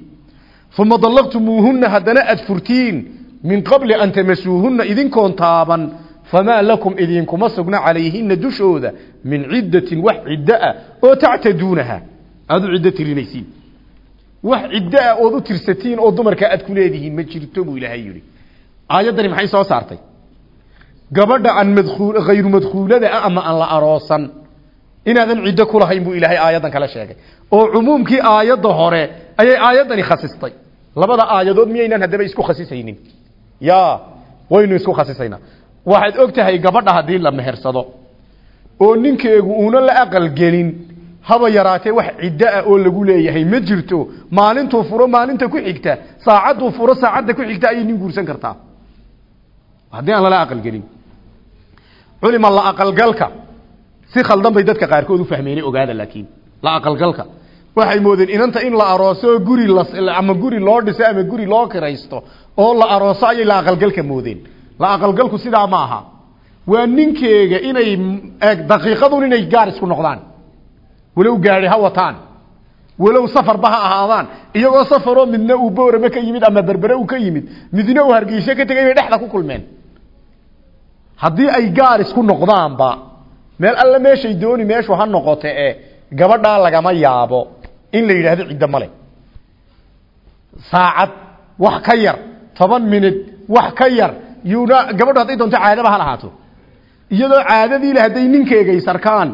Uma dallaqtumuuhunna haddana aad furtiin min qabli an tamasuuhunna idinkoon taaban. Famaa lakum idinkuma sugna calayhina dushooda min ciddatin wax ciddo ah oo tactaduunaha. Aada u ciddo wax ciddo ah ood u tirsatiin oo dumarka aad ku leedihiin ma jirto buu ilaahay yidhi. Aayaddani maxay soo saartay? Gabadha aan madkuul hayru madkuulada ah ama aan la aroosan inaadan ciddo ku lahayn buu ilaahay aayaddan kala sheegay. Oo cumuumkii aayadda hore ayay aayaddani khasistay. Labada aayadood miyaynaan haddaba isku khasisaynin? Ya waynu isku khasisaynaa waxaad og tahay gabadha haddii la mehersado oo ninkeegu uuna la aqalgelin haba yaraatee wax ciddo ah oo lagu leeyahay ma jirto. Maalintuu furo maalinta ku xigta saacadduu furo saacadda ku xigta ayay nin guursan kartaa. Haddii aan lala aqalgelin. Culima la aqalgalka si khaldan bay dadka qaarkood u fahmeenay ogaada laakiin la aqalgalka waxay moodeen inanta in la arooso guri ama guri loo dhiso ama guri loo kiraysto oo la arooso ayay la aqalgalka moodeen. La aqalgalku sidaa ma aha. Waa ninkeega inay daqiiqadun inay gaar isku noqdaan walow gaari ha wataan walow safarba ha ahaadaan iyagoo safaroo midna uu boorame ka yimid ama berbere uu ka yimid midna uu hargeyso ka tegay bay dhexda ku kulmeen. Haddii ay gaar isku noqdaanba meel alle meeshay dooni meeshu ha noqote e gabadhaa lagama yaabo in la yidhaahdo ciddo male saacad wax ka yar toban minid wax ka yar yuuna gabadhu hadday doonto caadaba ha lahaato. Iyadoo caadadiile hadday ninkeegay sarkaan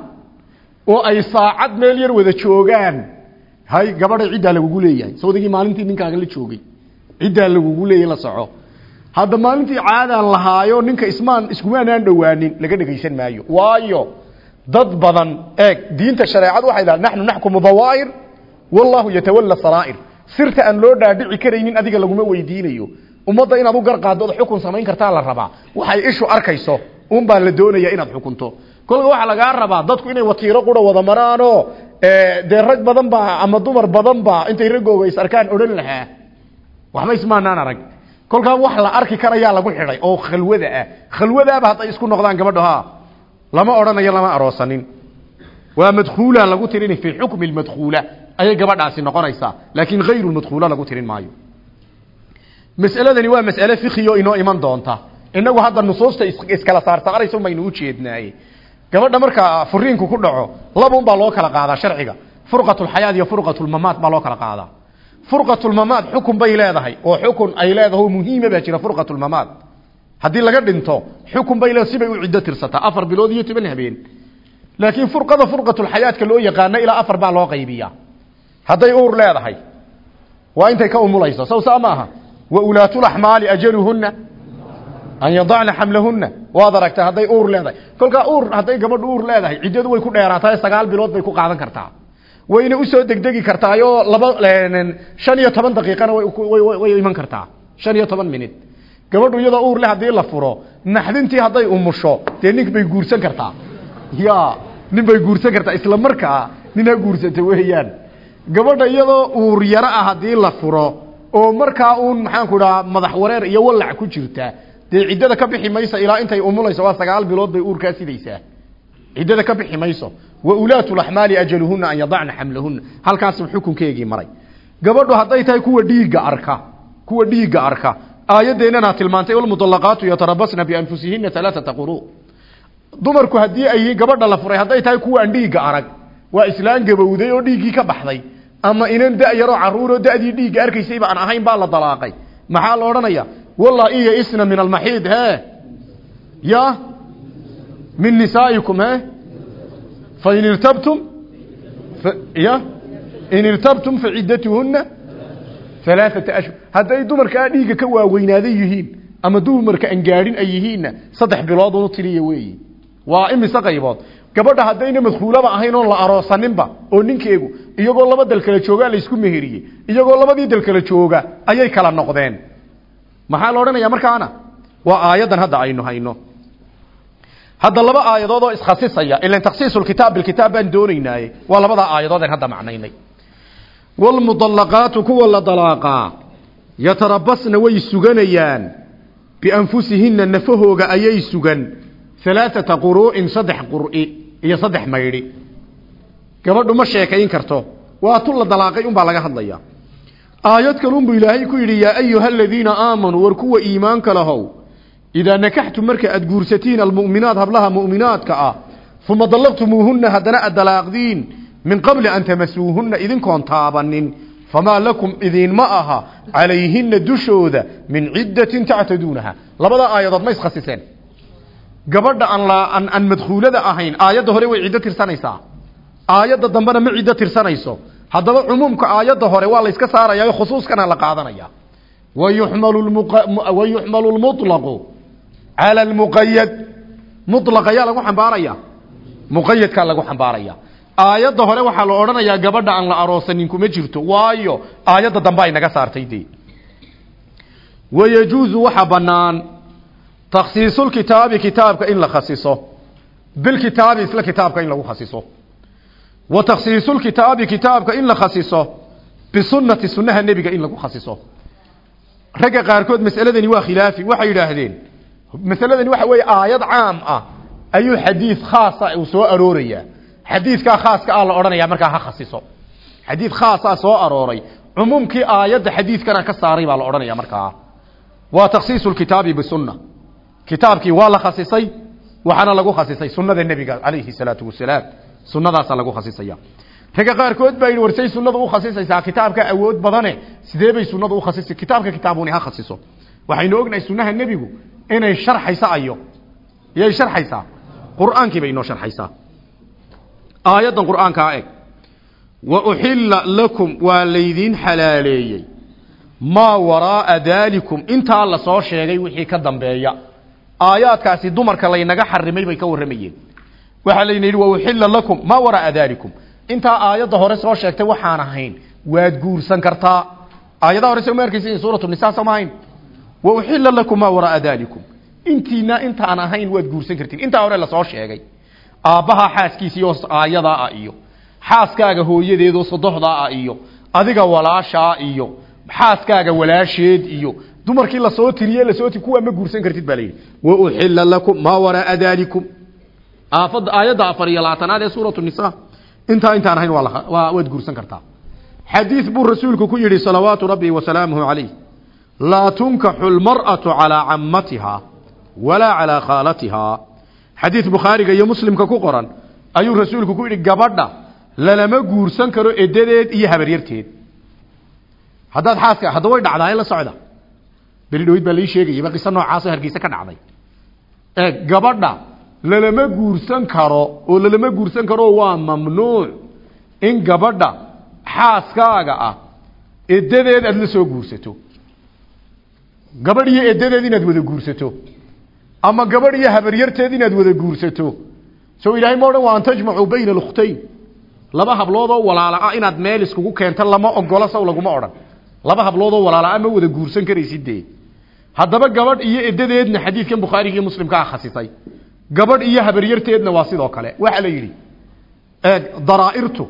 oo ay saacad meel yar wada joogaan. Hay gabadha ciddaa lagugu leeyahay. Sawdigii maalintii ninkaaga la joogay. Ciddaa lagugu leeyahay la soco hadda maalintii caadaan lahaayo ninka ismaan iskumaanaan dhowaanin laga dhegaysan maayo. Waayo dad badan eeg diinta shareecadu waxay dhaha naxnu naxkumu dawaa'ir wallahu yatawalla saraa'ir. Sirta aan loo dhaadhici karaynin adiga laguma weydiinayo. Ummadda inaad u gar qaaddo xukun samayn kartaa la rabaa. Waxay ishu arkayso un baa la doonaya inaad xukunto kolka waxaa lagaa rabaa dadku inay watiiro qura wada maraanoo dee rag badan baa ama dumar badan baa intay raggooga is arkaan odhan lahaa. Waxba ismaanaan arag. Kolkaa wax la arki karayaa lagu xidhay oo khalwada ah. Khalwadaaba hadday isku noqdaan gabadho ha. Lama odhanayo lama aroosanin. Waa madkhuula lagu tirin fii xukmi madkhuula ayay gabadhaasi noqonaysaa laakiin hayru madkhuula lagu tirin maayo. Mas'aladani waa mas'ale fikiyo inoo iman doonta. Inagu hadda nusuusta iskala saarsaaraysa baynu u jeednaaye gabadha markaa furiinku ku dhaco laba baa loo kala qaadaa sharciga. Furqatulxayaat iyo furqatulmamaat baa loo kala qaadaa. Furqatulmamaat xukun bay leedahay oo xukun ay leedahay oo muhiima baa jira furqatulmamaat haddii laga dhinto xukun bay leedahay sibay u ciddo tirsataa afar bilood iyo toban habeen. Laakiin furqada furqatulxayaadka loo yaqaano ilaa afar baa loo qaybiyaa. Hadday uur leedahay waa intay ka umulayso saw maaha? Wa ulaatulaxmaali ajaluhunna an yadacna xamlahunna waad aragtaa hadday uur leedahay kolkaa uur hadday gabadhu uur leedahay ciddadu way ku dheeraatae sagaal bilood bay ku qaadan kartaa wayna u soo degdegi kartaayoo laba shan iyo toban daqiiqana way iman kartaa shan iyo toban minut gabadhu iyadoo uur leh haddii la furo naxdintii hadday umusho dee nink bay guursan kartaa ya nin bay guursan kartaa isla markaa nin ha guursata weeyaan gabadha iyadoo uur yaro ah haddii la furo oo markaa uun maxaanku dhahaa madax wareer iyo wallac ku jirta dee ciddada ka bixi maysa ilaa intay umulayso waa sagaal bilood bay uurkaa sidaysaa. Ciddada ka bixi mayso. Wa ulaatu laxmaali ajaluhuna an yadacna xamlahuna halkaasuu xukunkeegii maray. Gabadhu hadday tahay kuwa dhiigga arka kuwa dhiigga arka. Aayaddeenana tilmaantay walmudallaqaatu yatarabasna bianfusihina alaaata quru dumarku haddii ay gabadha la furay hadday tahay kuwa aan arag waa islaan gabowday oo dhiiggii ka baxday. Ama inan da yaroo caruuroo da'dii dhiigga arkaysayba aan ahayn baa la dalaaqay. Maxaa la odhanaya isna min almaxiid he? Ya? Min nisaa'ikum he? Fain irtabtum ya? In irtabtum faciddatuhunna alaaata ashhur. Hadday dumarkaa dhiigga ka waaweynaaday yihiin ama dumarka aan gaadhin ay yihiinna saddex bilood unu tiriya weeyi. Waa imise qaybood? Gabadha haddayna madkuulaba ahayn oon la aroosaninba oo ninkeegu iyagoo laba dal kala joogaa laysku meheriyey iyagoo labadii dal kala jooga ayay kala noqdeen maxaa la odhanaya markaana? Waa aayaddan hadda aynu hayno. Hadda laba aayadood oo iskhasisaya ilan takhsiisulkitaab bilkitaab baan doonaynaaye waa labadaa aayadoodeen hadda macnaynay. Waalmudallaqaatu kuwa la dalaaqaa yatarabasna way suganayaan. Bianfusihinna nafahooga ayay sugan. Alaaata quruu'in saddex qur'i iyo saddex maydhi gabadhu ma sheekayn karto. Waa tu la dalaaqay unbaa laga hadlaya aayad kalunbuu ilaahay ku yidhi yaa ayuha aladiina aamanuu war kuwa iimaanka lahow idaa nakaxtum marka aad guursatiin almu'minaat hablaha mu'minaadka ah uma dallaqtumuuhunna haddana aad dalaaqdiin min qabli an tamasuuhunna idinkoon taabanin famaa lakum idiinma aha calayhinna dushooda min ciddatin tactaduunaha. Labada aayadood ma iskhasiseen gabadha aan aan madkhuulada ahayn aayadda hore way ciddo tirsanaysaa. Aayadda dambena ma ciddo tirsanayso haddaba cumuumka aayadda hore waa la iska saarayaa khusuuskana la qaadanaya. Wayuxmalu wayuxmalu lmuطlaqu cala almuqayad muطlaq ayaa lagu xambaaraya. Muqayadkaa lagu xambaaraya. Aayadda hore waxaa la odhanayaa gabadha aan la aroosanin kuma jirto. Waayo aayadda dambe ay naga saartay dee. Wayajuuzu waxa bannaan takhsiisulkitaabi kitaabka in la khasiso bilkitaabi isla kitaabka in lagu khasiso wa takhsiisulkitaabi kitaabka in la khasiso bisunati sunnaha nebiga in lagu khasiso ragga qaarkood mas'aladani waa khilaafi waxay yidhaahdeen masaladani waxa weeye aayad caam ah ayuu xadiid khaasa uu soo aroorayaa. Xadiidkaa khaaska ah la odhanaya markaa ha khasiso xadiid khaasaa soo arooray cumuumkii aayadda xadiidkana ka saaray baa la odhanaya markaa. Waa takhsiisu lkitaabi bisunna kitaabkii waa la khasisay waxaana lagu khasisay sunnada nebiga sunnadaasaa lagu khasisaya. Ragga qaarkood baa yidhi warsay sunnadu u khasisaysaa? Kitaabka awood badane sidee bay sunnadu u khasisay? Kitaabka kitaabuni ha khasiso. Waxaynu ognahay sunnaha nebigu inay sharxaysa ayo. Yay sharxaysaa? Qur'aankii bay inoo sharxaysaa. Aayaddan qur'aankaa eg. Wa uxilla lakum waa laydiin xalaaleeyey. Maa waraa'a daalikum. Intaa la soo sheegay wixii ka dambeeya. Aayaadkaasi dumarka laynaga xarimay bay ka warramayeen waxaa layna yidhi wa uxilla lakum maa waraa'a daalikum intaa aayadda hore soo sheegtay waxaan ahayn waad guursan kartaa. Aayadaha hore soo ma arkaysa suuratu nisaa soo ma ahayn. Wa uxilla lakum maa waraa'a daalikum intiina intaan ahayn waad guursan kartiin. Intaa hore la soo sheegay. Aabbaha xaaskiisiioo aayadaa ah iyo xaaskaaga hooyadeedoo sodohdaa ah iyo adiga walaashaa iyo xaaskaaga walaasheed iyo dumarkii la soo tiriye la soo ti kuwa ma guursan kartid baa layidhi wa uxilla lakum maa waraaa dalikum aafada aayadda afar iyo labaatanaad ee suuratu nisa intaa intaan ahayn waa waa waad guursan kartaa. Xadiid buu rasuulku ku yidhi salawaatu rabbi wasalaamuhu calayh. Laa tunkaxu lmar'atu calaa cammatiha walaa calaa khaalatihaa. Xadiid bukhaariga iyo muslimka ku qoran ayuu rasuulku ku yidhi gabadha lalama guursan karo edadeed iyo habaryarteed. Haddaad xaaska hadda way dhacdaa la socda. Beri dhawid baa lai sheegayaba qiso noocaasoo hargeysa ka dhacday. Ee gabadha lalama guursan karo oo lalama guursan karo waa mamnuuc in gabadha xaaskaaga ah edadeed aada la soo guursato. Gabadh iyo edadeed inaad wada guursato. Ama gabadh iyo habaryarteed inaad wada guursato. So ilaahay ma odhan waa an tajmacuu bayna alkhtayn laba habloodoo walaala ah inaad meel iskugu keento lama ogola saw laguma odhan. Laba habloodoo walaala ma wada guursan karaysid dee haddaba gabadh iyo edadeedna xadiidkan bukhaariga iyo muslimkaa khasisay gabadh iyo habaryarteedna waa sidoo kale. Waxaa la yidhi eeg daraa'irtu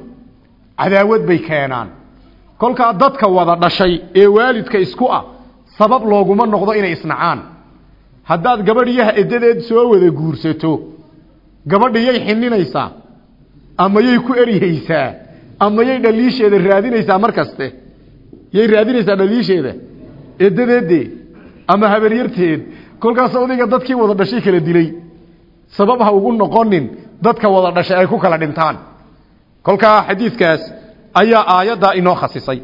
cadaawad bay keenaan. Kolkaa dadka wada dhashay ee waalidka isku ah sabab looguma noqdo inay isnacaan. Haddaad gabadh iyo edadeed soo wada guursato gabadha yay xininaysaa ama yay ku eryaysaa ama yay dhaliisheeda raadinaysaa mar kaste yay raadinaysaa dhaliisheeda edadeedde ama habaryarteed kolkaas odayga dadkii wada dhashay kala dilay sabab ha ugu noqonin dadka wada dhashay ay ku kala dhintaan. Kolkaa xadiidkaas ayaa aayaddaa inoo khasisay.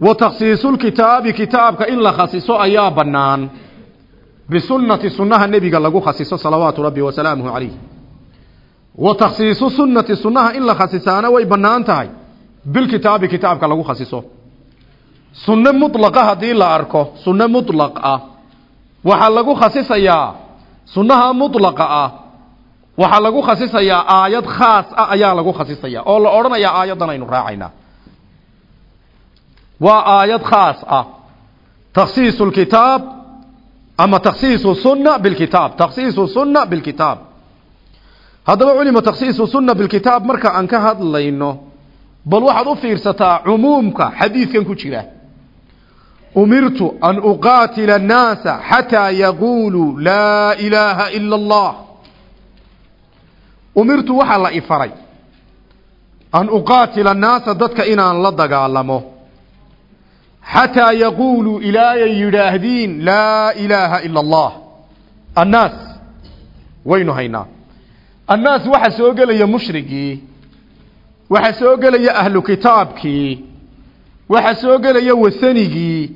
Wa takhsiisulkitaabi kitaabka in la khasiso ayaa bannaan. Bisunnati sunnaha nebiga lagu khasiso salawaatu rabbi wasalaamuhu calayh wa takhsiisu sunnati sunnaha in la khasisaana way bannaan tahay. Bilkitaabi kitaabka lagu khasiso. Sunne mutlaqa haddii la arko sunne mutlaq ah waxaa lagu khasisayaa sunnaha mutlaqa ah. Waxaa lagu khasisayaa aayad khaas ah ayaa lagu khasisaya oo la odhanayaa aayaddan aynu raacaynaa. Waa aayad khaas ah. Takhsiisu lkitaab ama takhsiisu sunna bilkitaab takhsiisu sunna bilkitaab haddaba culima takhsiisu sunna bilkitaab marka aan ka hadlayno bal waxaad u fiirsataa cumuumka xadiidkan ku jira umirtu an uqaatila annaasa xataa yaquuluu laa ilaaha ila allah umirtu waxaa la ifaray an uqaatila annaasa dadka inaan la dagaalamo xataa yaquuluu ilaayay yidhaahdiin laa ilaaha ila allah annaas waynu haynaa annaas waxaa soo gelaya mushrigii waxaa soo gelaya ahlu kitaabkii waxaa soo gelaya wasanigii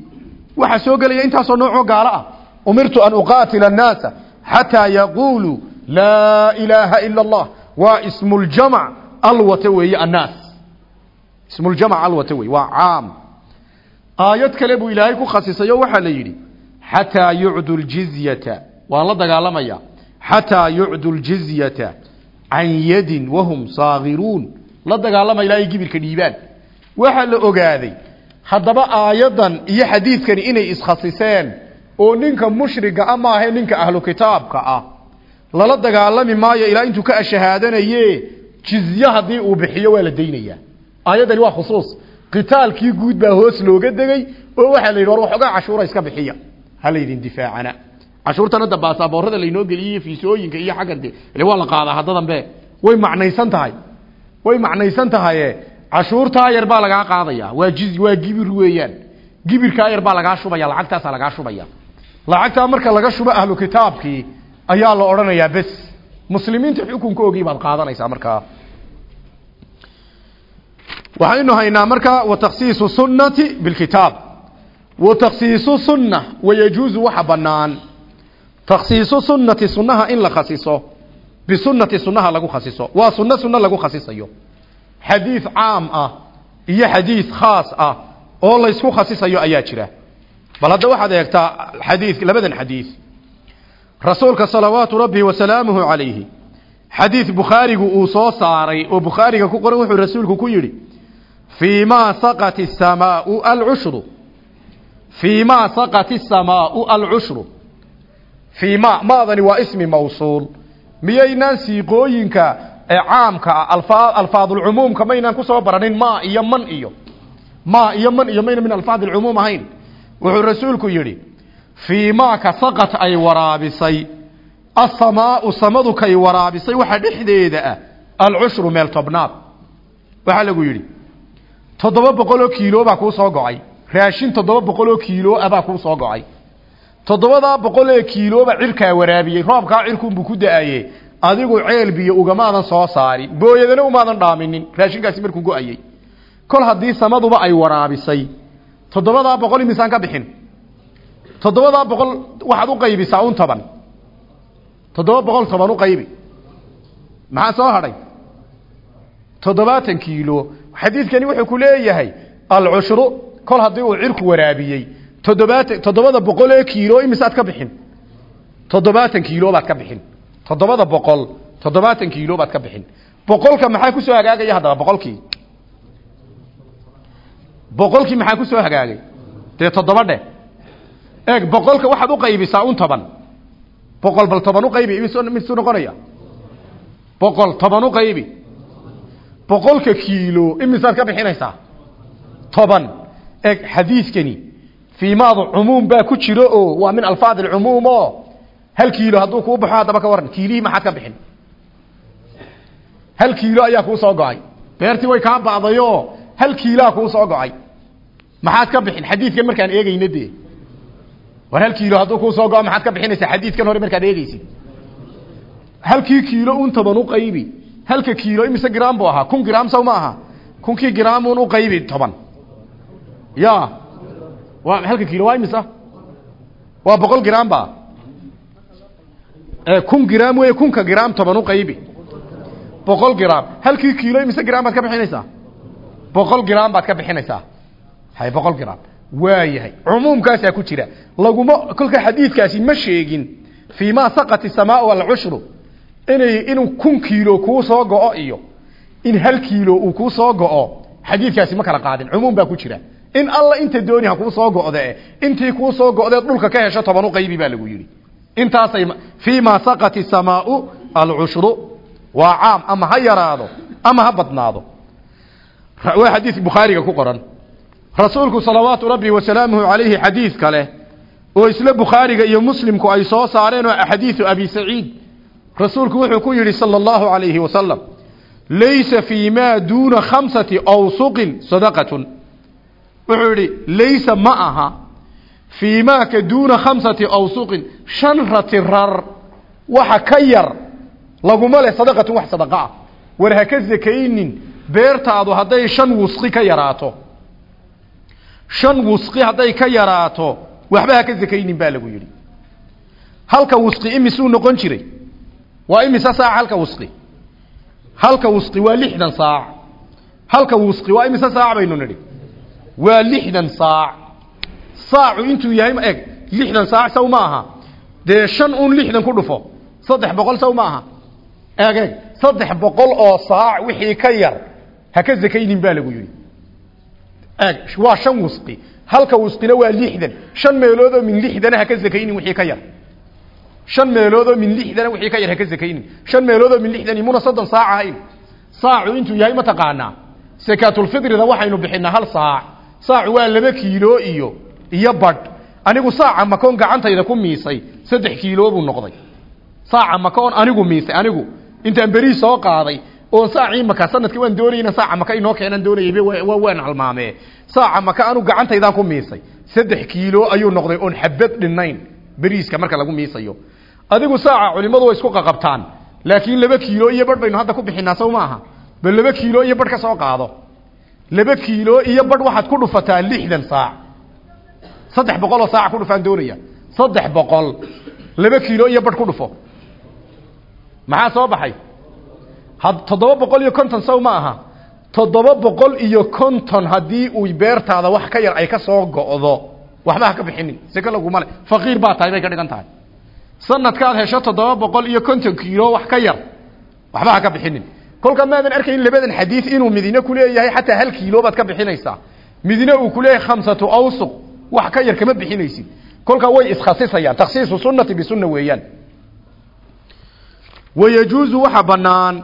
waxaa soo gelaya intaasoo noocoo gaalo ah. Umirtu an uqaatila annaasa xataa yaquuluu laa ilaaha ila allah waa ismuljamac alwata weeye annaas. Ismuljamac alwata weeye waa caam. Aayad kale buu ilaahay ku khasisayo waxaa la yidhi xataa yucdu ljizyata waan la dagaalamaya xataa yucdu ljizyata can yadin wahum saagiruun la dagaalama ilaa ay gibirka dhiibaan. Waxaa la ogaaday haddaba aayaddan iyo xadiidkani inay iskhasiseen oo ninka mushriga a maahe ninka ahlu kitaabka ah lala dagaalami maayo ilaa intuu ka ashahaadanaye jizye haddii uu bixiyo waa la daynayaa. Aayaddani waa khusuus. Qitaalkii guud baa hoos looga degay oo waxaa la war waxoogaa cashuura iska bixiya. Ha laydin difaacana. Cashuurtana da baasaboorada laynoo geliyey fiisooyinka iyo xagga de waa la qaadaa hadda dambe way macnaysan tahay. Way macnaysan tahaye cashuurtaa yar baa lagaa qaadaya. Waa jiz waa gibir weeyaan. Gibirkaa yar baa lagaa shubaya lacagtaasaa lagaa shubaya. Lacagtaa marka laga shubo ahlu kitaabkii ayaa la odhanayaa bes. Muslimiinta xukunkoogii baad qaadanaysaa markaa. Waxaynu haynaa markaa wa takhsiisu sunnati bilkitaab wa takhsiisu sunna wayajuuzu waxa bannaan. Takhsiisu sunnati sunnaha in la khasiso bisunnati sunnaha lagu khasiso. Waa sunno sunno lagu khasisayo xadiid caam ah iyo xadiid khaas ah oo laysku khasisayo ayaa jira. Bal hadda waxaad eegtaa xadiid labadan xadiid rasuulka salawaatu rabbi wasalaamuhu calayhi. Xadiid bukhaarigu uu soo saaray oo bukhaariga ku qoran wuxuu rasuulku ku yidhi fii maa saqat isamaau alcushru fii maa saqat isamaau alcushru fii ma maadani waa ismi mawsuul. Miyaynaan siiqooyinka ee caamka ah alfa alfaadulcumuumka maynaan ku soo baranin ma iyo man iyo. Ma iyo man iyo mayna min alfaad alcumuum ahayn. Wuxuu rasuulku yidhi fii maaka saqat ay waraabisay. Asamaau samadu kay waraabisay waxa dhexdeeda ah alcushru meel tobnaad. Waxaa lagu yidhi toddoba boqoloo kiilo baa kuu soo go'ay. Raashin toddoba boqoloo kiilo ah baa kuu soo go'ay. Toddobadaa boqol ee kiilooba cirkaa waraabiyey roobkaa cirkuunbuu ku da'aye adigu ceel biyo ugamaadan soo saarin booyadana umaadan dhaaminin raashinkaasi markuu go'ayey kol haddii samaduba ay waraabisay toddobadaa boqol imisaan ka bixin. Toddobadaa boqol waxaad u qaybisaa un toban. Toddoba boqol toban u qaybi. Maxaa soo hadhay? Toddobaatan kiilo. Xadiidkani wuxuu ku leeyahay alcushru kol haddii uu cirku waraabiyey toddobaatan toddobada boqol ee kiilo imisaad ka bixin. Toddobaatan kiilo baad ka bixin toddobada boqol toddobaatan kiilo baad ka bixin. Boqolka maxaa ku soo hagaagaya haddaba? Boqolkii. Boqolkii maxaa ku soo hagaagay? Dee toddoba dheh eeg boqolka waxaad u qaybisaa un toban. Boqol bal toban u qaybi misu noqonaya. Boqol toban u qaybi. Boqolka kiilo imisaad ka bixinaysaa. Toban. Eeg xadiidkani fiimaadu cumuum baa ku jiro oo waa min alfaad alcumuum oo hal kiilo hadduu kuu baxo haddaba ka waran kiilihii maxaad ka bixin? Hal kiilo ayaa kuu soo go'ay. Way kaa ba'dayoo hal kiiloa kuu soo go'ay. Maxaad ka bixin? Xadiidkan markaan eegayna dee. War hal kiilo hadduu kuu soo go-o maxaad ka bixinaysaa? Xadiidkan hore markaad eegeysid halkii kiilo un toban u qaybi. Halka kiilo imise gram buu ahaa? Kun gram saw ma aha. Kunkii gramun u qaybi toban. Ya halka kiilo waa imisa? Waa boqol gram ba kun gram wey kunka gram toban u qaybi. Boqol gram. Halkii kiilo imise gram baad ka bixinaysaa? Boqol gram baad ka bixinaysaa. Hay boqol gram. Waayahay. Cumuumkaasaa ku jira. Laguma kolka xadiidkaasi ma sheegin. Fii ma saqat isamaau alcushru inay inuu kun kiilo kuu soo go-o iyo in hal kiilo uu kuu soo go-o xadiidkaasi ma kala qaadin. Cumuum baa ku jira. In alla inta dooni ha kuu soo go-de intii kuu soo go-deed dhulka ka hesho toban u qaybi baa lagu yidhi intaasay fii ma saqat isamaau alcushru waa caam ama ha yaraado ama ha badnaado. Waa xadiid bukhaariga ku qoran. Rasuulku salawaatu rabbi wasalaamuhu calayhi xadiid kale oo isla bukhaariga iyo muslimku ay soo saareen oo xadiidu abi saciid. Rasuulku wuxuu ku yidhi sala allahu calayhi wasalam laysa fii maa duuna khamsati awsuqin sadaqatun. Wuxuu yidhi laysa ma aha fii maa ka duuna khamsati awsuqin shan ratirar waxa ka yar laguma leh sadaqatun wax sadaqa ah. War ha ka sakaynin beertaadu hadday shan wusqi ka yaraato. Shan wusqi hadday ka yaraato waxba ha ka sakaynin baa lagu yidhi. Halka wusqi imisuu noqon jiray waa imisa saac halka wusqi. Halka wusqi waa saacu intuu yahay eg lixdan saac saw ma aha. Dee shan un lixdan ku dhufo saddex boqol saw ma aha. Eeg saddex boqol oo saac wixii ka yar ha ka sakaynin baa lagu yidhi. Eeg waa shan wusqi halka wusqina waa lixdan. Shan meelood oo min lixdana ha ka sakaynin wixii ka yar. Shan meelood oo min lixdana wixii ka yar ha ka sakaynin shan meelood oo min lixdan muna soddon saac ahayn. Saacu intuu yahay ma taqaanaa. Sakaatulfitrida waxaynu bixinaa hal saac. Saacu waa laba kiilo iyo iyo badh anigu saaca makoon gacantayda ku miisay saddex kiilo buu noqday. Saaca makoon anigu miisay anigu. Intaan berii soo qaaday oo saacii maka sannadkii waan doonayna saaca maka inoo keenan doonayay waan halmaamee saaca maka anu gacantaydaan ku miisay saddex kiilo ayuu noqday oon xabad dhinayn beriiska marka lagu miisayo. Adigu saaca culimadu way isku qaqabtaan laakiin laba kiilo iyo badh baynu hadda ku bixinaa sow maaha. Bal laba kiilo iyo badh ka soo qaado. Laba kiilo iyo badh waxaad ku dhufataa lixdan saac saddex boqol oo saaca ku dhufaan doonaya. Saddex boqol laba kiilo iyo badh ku dhufo. Maxaa soo baxay? Toddoba boqol iyo konton saw ma aha. Toddoba boqol iyo konton haddii uu beertaada wax ka yar ay ka soo go'do. Waxba ha ka bixinin. Seke laguma le faqiir baa tahay bay ka dhigan tahay. Sanadkaad hesho toddoba boqol iyo konton kiilo wax ka yar waxba ha ka bixinin. Kolka maadan arkayn labadan xadiid inuu midine kuleeyahay xataa hal kiilo baad ka bixinaysaa. Midine uu kuleeyahay khamsatu awsuq wax ka yar kama bixinaysid. Kolkaa way iskhasisayaan takhsiisu sunnati bisunna weeyaan. Wayajuuzu waxa bannaan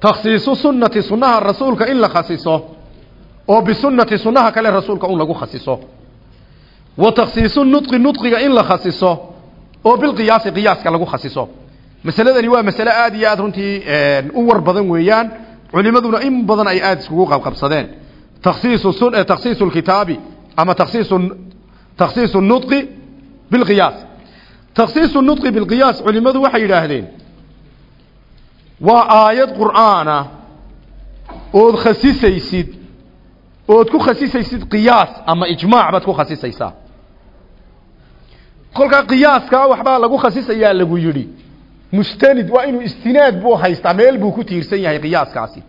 takhsiisu sunnati sunnaha rasuulka in la khasiso oo bisunati sunnaha kale rasuulka un lagu khasiso wa takhsiisu nudqi nudqiga in la khasiso oo bilqiyaasi qiyaaska lagu khasiso masaladani waa masale aad iyo aad runtii u war badan weeyaan. Culimaduna in badan ay aada iskugu qabqabsadeen. Takhsiisu takhsiisu lkitaabi ama takhsiisu takhsiisu nudqi bilqiyaas takhsiisu nudqi bilqiyaas culimadu waxay yidhaahdeen waa aayad qur'aana ood khasisaysid ood ku khasisaysid qiyaas ama ijmaac baad ku khasisaysaa. Kolkaa qiyaaskaa waxbaa lagu khasisayaa lagu yidhi mustanid waa inuu istinaad buu haystaa meel buu ku tiirsan yahay qiyaaskaasi.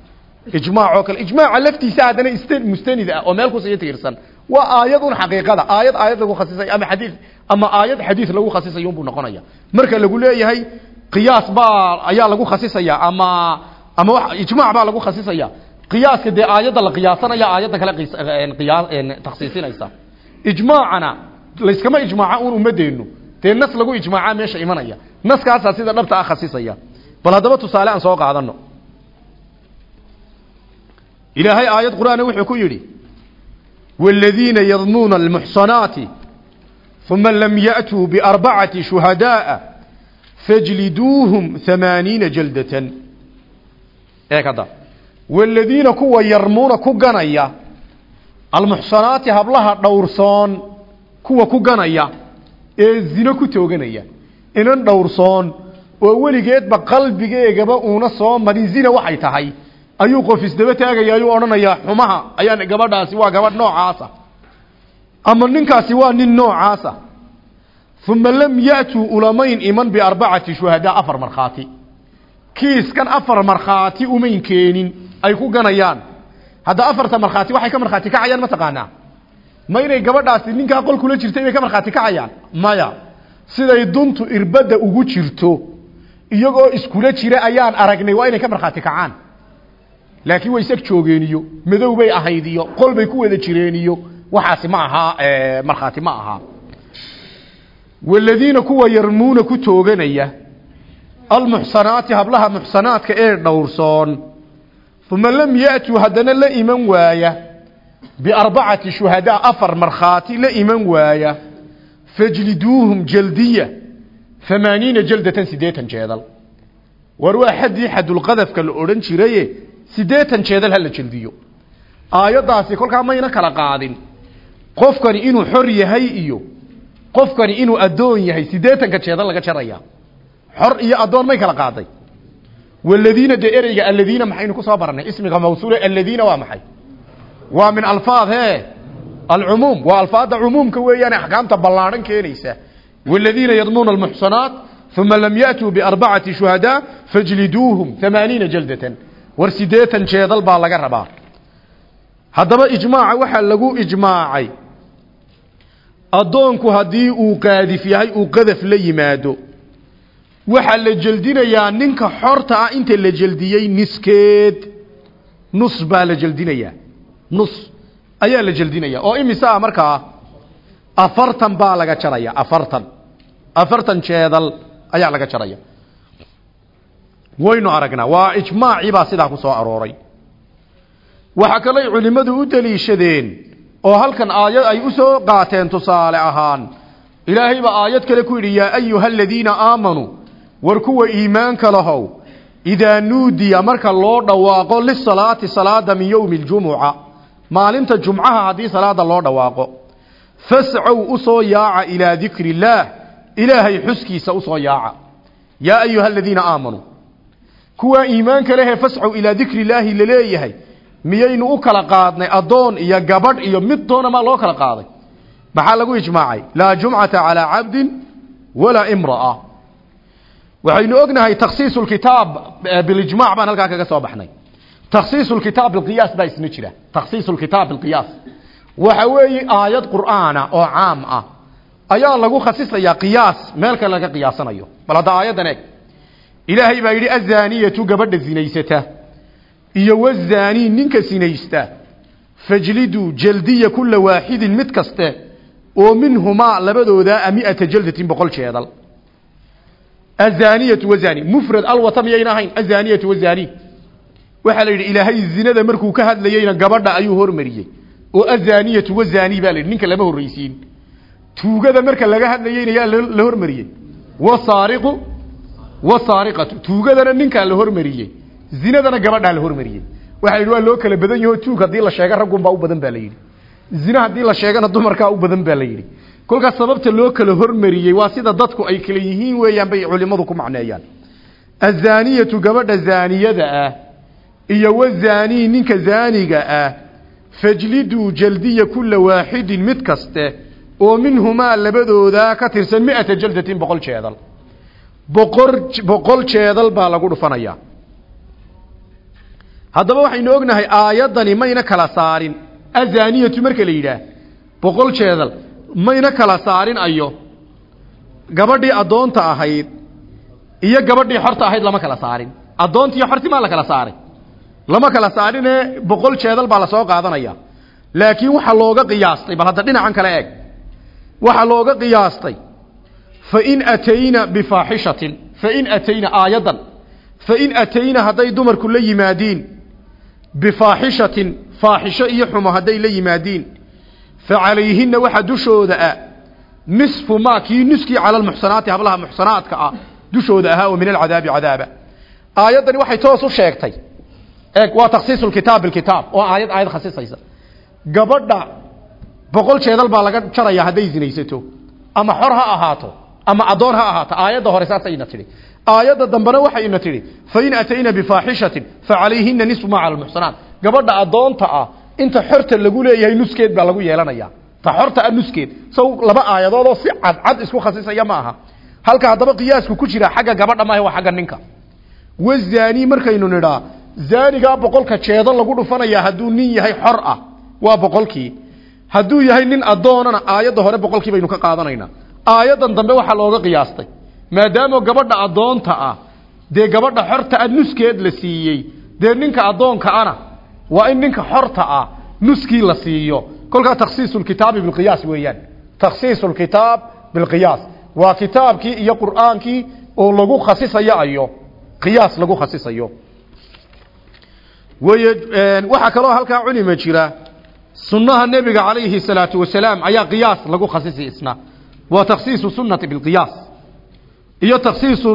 Ijmaac oo kale ijmaaca laftiisa haddana mustanid ah oo meel ku sii tiirsan waa aayadun xaqiiqada. Aayad aayad lagu khasisay ama xadiid ama aayad xadiid lagu khasisay unbuu noqonaya. Marka lagu leeyahay qiyaas baa ayaa lagu khasisaya ama ama wax ijmaac baa lagu khasisaya. Qiyaaska dee aayadda la qiyaasanaya aayadda kale qiyaas takhsiisinaysa. Ijmaacana layskama ijmaaca un ummadeenu dee nas lagu ijmaaca meesha imanaya. Naskaasaa sida dhabta ah khasisaya. Bal haddaba tusaale aan soo qaadano. Ilaahay aayad qur'aana wuxuu ku yidhi والذين يضمون المحصنات ثم لم يأتوا بأربعة شهداء فاجلدوهم ثمانين جلدة هكذا والذين كوا يرمون كوغانيا المحصنات هبلها دورسون كوا كوغانيا ee zina ku tooganaya inan dhowrsoon oo weligeedba qalbigeegaba uuna soo marin zina waxay tahay ayuu qof isdaba taagaya ayuu odhanayaa xumaha ayaan gabadhaasi waa gabadh noocaasa. Ama ninkaasi waa nin noocaasa. Uma lam ya'tuu ulamayn iman biarbacati shuhadaa afar markhaati. Kiiskan afar markhaati umayn keenin ay ku ganayaan. Hadda afarta markhaati waxay ka markhaati kacayaan ma taqaanaa? Ma inay gabadhaasi ninkaa qol kula jirtay bay ka markhaati kacayaan? Maya. Siday duntu irbadda ugu jirto iyagoo iskula jira ayaan aragnay waa inay ka markhaati kacaan laakiin way isag joogeen iyo madow bay ahayd iyo qol bay ku wada jireen iyo waxaasi ma aha markhaati ma aha. Waladiina kuwa yarmuuna ku tooganaya almuxsanaati hablaha muxsanaadka ee dhowrsoon uma lam ya'tuu haddana la iman waaya biarbacati shuhadaa afar markhaati la iman waaya fajliduuhum jaldiya amaaniina jaldatan siddeetan jeedal. War waa xaddii xadulqadafka la odhan jiraye siddeetan jeedal ha la jeldiyo aayaddaasi kolkaa mayna kala qaadin. Qofkani inuu xor yahay iyo qofkani inuu addoon yahay siddeetanka jeedal laga jaraya xor iyo addoon may kala qaaday. Waladiina dee ereyga aladiina maxaynu ku soo barannay ismiga mawsuule aladiina waa maxay? Waa min alfaad he alcumuum. Waa alfaadda cumuumka weeyaane axkaamta ballaadhan keenaysa. Waladiina yadmuuna almuxsanaat uma lam ya'tuu biarbacati shuhadaa fajliduuhum amaaniina jaldatan war siddeetan jeedal baa laga rabaa. Haddaba ijmaaca waxaa lagu ijmaacay. Addoonku haddii uu qaadif yahay uu qadaf la yimaado. Waxaa la jeldinayaa ninka xorta ah inta la jeldiyey niskeed. Nus baa la jeldinayaa. Nus ayaa la jeldinaya oo imise ah markaa? Afartan baa laga jaraya. Afartan. Afartan jeedal ayaa laga jaraya waynu aragnaa. Waa ijmaacii baa sidaa ku soo arooray. Waxaa kaley culimmadu u deliishadeen oo halkan aayad ay u soo qaateen tusaale ahaan. Ilaahay baa aayad kale ku yidhi yaa ayuha aladiina aamanuu war kuwa iimaanka lahow idaa nuudiya marka loo dhawaaqo lisalaati salaada min yowmi ljumuca maalinta jumcaha haddii salaada loo dhawaaqo. Fascow u soo yaaca ilaa dikri illaah ilaahay xuskiisa u soo yaaca. Yaa ayuha aladiina aamanuu kuwaa iimaanka lehee fascow ilaa dikri illaahi la leeyahay miyaynu u kala qaadnay addoon iyo gabadh iyo mid doona maa loo kala qaaday? Maxaa lagu ijmaacay? Laa jumcata calaa cabdin walaa imra'a. Waxaynu ognahay takhsiisu lkitaab bilijmac baan halkaa kaga soo baxnay. Takhsiisu lkitaab bilqiyaas baa isna jira. Takhsiisu lkitaab bilqiyaas waxa weeye aayad qur'aana oo caam ah ayaa lagu khasisayaa qiyaas meel kale laga qiyaasanayo. Bal hadda aayaddan eeg ilaahay baa yidhi azaaniyatu gabadha zinaysata iyo wazaani ninka sinaysta. Fajliduu jaldiya kula waaxidin mid kaste oo minhumaa labadooda miata jaldatin boqol jeedal. Azaaniyatu wazani mufrad alwata miyayna ahayn. Azaaniyatu wazani waxaa la yidhi ilaahay zinada markuu ka hadlayeyna gabadha ayuu hormariyey. Oo azaniyatu wazani baa la yidhi ninka lama horreysiin tuugada marka wasaariqatu tuugadana ninkaa la hormariyey zinadana gabadhaa la hormariyey. Waxa yidhi loo kala badan yaho tuug haddii la sheega raggunbaa u badan baa la yidhi. Zina haddii la sheegana dumarkaa u badan baa la yidhi. Kolkaas sababta loo kala hormariyey waa sida dadku ay kala yihiin weeyaan bay culimmadu ku macneeyaan. Azaniyatu gabadha zaaniyada ah iyo wazanii ninka zaaniga ah fajliduu jaldiya kula waaxidin mid kaste oo minhumaa labadoodaa ka tirsan miata jaldatin boqol jeedal boqor boqol jeedal baa lagu dhufanayaa haddaba waxaynu ognahay aayaddani mayna kala saarin. Azaniyatu marka la yidhaah boqol jeedal mayna kala saarin ayo. Gabadhii addoonta ahayd iyo gabadhii xorta ahayd lama kala saarin. Addoonti iyo xorti maa la kala saaray lama kala saarine boqol jeedal baa la soo qaadanaya. Laakiin waxaa looga qiyaastay bal hadda dhinacan kale eeg. Waxaa looga qiyaastay fain atayna bifaaxishatin fain atayna aayadan fain atayna hadday dumarku la yimaadiin bifaaxishatin faaxisho iyo xumo hadday la yimaadiin fa calayhina waxa dushooda ah nisfu maa kii nuskii cala almuxsanaati hablaha muxsanaadka ah dushooda ahaa oo min alcadaabi cadaaba aayaddani waxay toos u sheegtay eeg waa takhsiisu kitaab bilkitaab oo aayad aayad khasisaysa gabadha boqol jeedal baa laga jaraya hadday zinaysato ama xor ha ahaato ama adoon ha ahaato aayadda hore saasayna tidhi. Aayadda dambena waxayna tidhi fain atayna bifaaxishatin facalayhina nisfu maa cala almuxsanaat gabadha addoonta ah inta xorta lagu leeyahay nuskeed baa lagu yeelanaya ta xorta ah nuskeed saw laba aayadood oo si cadcad isku khasisaya ma aha. Halka haddaba qiyaasku ku jira xagga gabadha maaha waa xagga ninka. Wazaani markaynu nidhaa zaanigaa boqolka jeedo lagu dhufanayaa hadduu nin yahay xor ah waa boqolkii. Hadduu yahay nin addoonana aayadda hore boqolkii baynu ka qaadanaynaa aayaddan dambe waxaa looga qiyaastay. Maadaama gabadha addoonta ah dee gabadha xorta ah nuskeed la siiyey dee ninka addoonka ana waa in ninka xorta ah nuskii la siiyo. Kolkaa takhsiisu lkitaabi bilqiyaas weeyaan. Takhsiisu lkitaab bilqiyaas waa kitaabkii iyo qur'aankii oo lagu khasisayo ayo. Qiyaas lagu khasisayo. Waxaa kaloo halkaa culima jira. Sunnaha nebiga calayhi salaatu wasalaam ayaa qiyaas lagu khasisi isna waa takhsiisu sunnati bilqiyaas iyo takhsiisu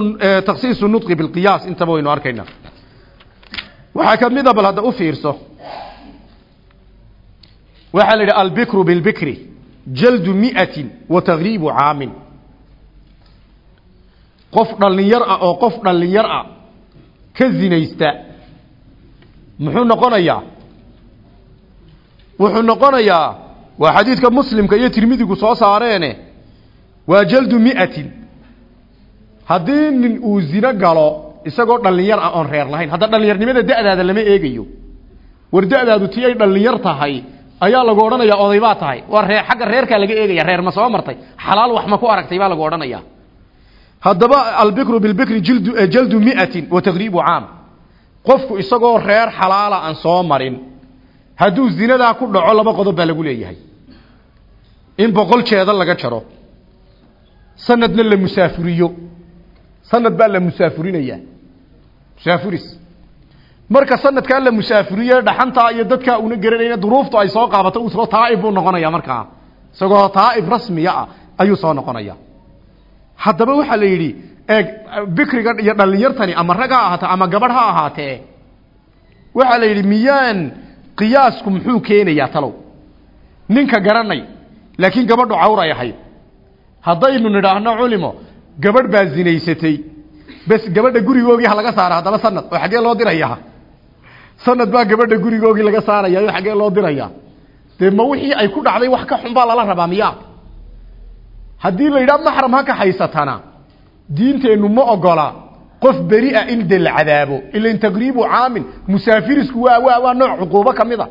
takhsiisu nudqi bilqiyaas intaba waynu arkaynaa waxaa ka mida bal hadda u fiirso. Waxaa la yidhi albikru bilbikri jaldu mi'atin wa tagriibu caamin qof dhallinyar ah oo qof dhallinyar ah ka zinaysta muxuu noqonayaa? Wuxuu noqonayaa waa xadiidka muslimka iyo tirmidigu soo saareene waa jaldu mi'atin. Haddii nin uu zino galo isagoo dhallinyar ah oon reer lahayn hadda dhallinyarnimada da'daada lama eegayo. War da'daadu ti ay dhallinyar tahay ayaa lagu odhanayaa oday baa tahay. Waa reer xagga reerkaa laga eegaya reer ma soo martay. Xalaal wax ma ku aragtay baa lagu odhanayaa. Haddaba albikru bilbikri jildu jaldu mi'atin wa taqriibu caam. Qofku isagoo reer xalaala aan soo marin hadduu zinadaa ku dhaco laba qodob baa lagu leeyahay. In boqol jeeda laga jaro sanadna la musaafuriyo sanad baa la musaafurinayaa musaafuris marka sanadkaa la musaafuriye dhaxantaa iyo dadkaa una garanayna duruuftu ay soo qaabato isagoo taa'ib buu noqonaya markaa isagoo taa'ib rasmiya ah ayuu soo noqonaya haddaba waxaa la yidhi eeg bikriga iyo dhallinyartani ama rag ha ahaata ama gabadh ha ahaatee waxaa la yidhi miyaan qiyaasku muxuu keenayaa talow ninka garanay laakiin gabadhu cawr ay ahayd haddaynu nidhaahno culimo gabadh baa zinaysatay. Bes gabadha gurigoogii ha laga saara haddaba sanad oo xaggee loo dirayaa. Sanad baa gabadha gurigoogii laga saaraya oo xaggee loo dirayaa. Dee ma wixii ay ku dhacday wax ka xun baa lala rabaa miyaa? Haddii la yidhaha maxram ha ka haysatana diinteennu ma ogola. Qof beri ah in de la cadaabo ilan taqriibu caamin musaafirisku waa waa waa nooc cuquubo ka mid a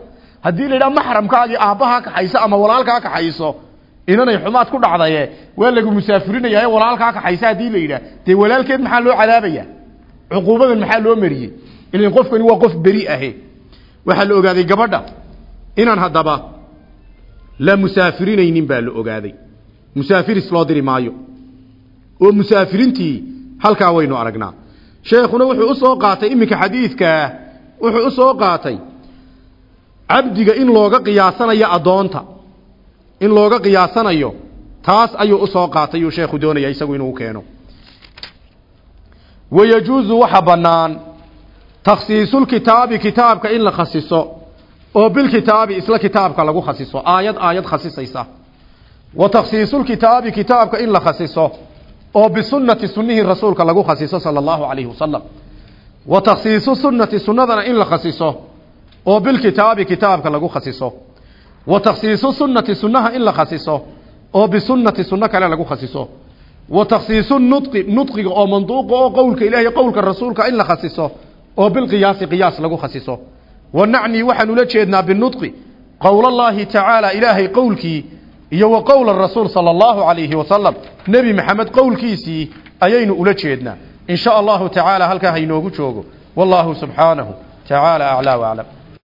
haddii la yidhaha maxramkaagii aabbaha kaxayso ama walaalkaa kaxayso inanay xumaad ku dhacdaye waa lagu musaafirinaya walaalkaa kaxaysa haddii la yidhaah. Dee walaalkeed maxaa loo cadaabaya? Cuquubadan maxaa loo mariyey? Ilan qofkani waa qof beri ahe. Waxaa la ogaaday gabadha inaan haddaba la musaafirinaynin baa la ogaaday. Musaafiris loo diri maayo. Oo musaafirintii halkaa waynu aragnaa. Sheekhuna wuxuu u soo qaatay iminka xadiidka wuxuu u soo qaatay cabdiga in looga qiyaasanayo addoonta in looga qiyaasanayo taas ayuu u soo qaatay yuu sheekhu doonaya isagu inuu keeno. Wayajuusu waxa bannaan takhsiisulkitaabi kitaabka in la khasiso oo bilkitaabi isla kitaabka lagu khasiso. Aayad aayad khasisaysa. Wa takhsiisulkitaabi kitaabka in la khasiso oo bisunnati sunnihii rasuulka lagu khasiso sala allahu calayhi wasalam wa takhsiisu sunnati sunnadana in la khasiso oo bilkitaabi kitaabka lagu khasiso wa takhsiisu sunnati sunnaha in la khasiso oo bisunnati sunno kale lagu khasiso wa takhsiisu nudqi nudqiga oo manduuqa oo qowlka ilaahay qowlka rasuulka in la khasiso oo bilqiyaasi qiyaas lagu khasiso wa nacni waxaan ula jeednaa binudqi qowlallaahi tacaala ilaahay qowlkii iyo wa qowla rasuul sala allahu calayhi wasalam nebi maxamed qowlkiisii ayaynu ula jeednaa. In sha allahu tacaala halkaa hainoogu joogo. Wallahu subxaanahu tacaala aclaa waclam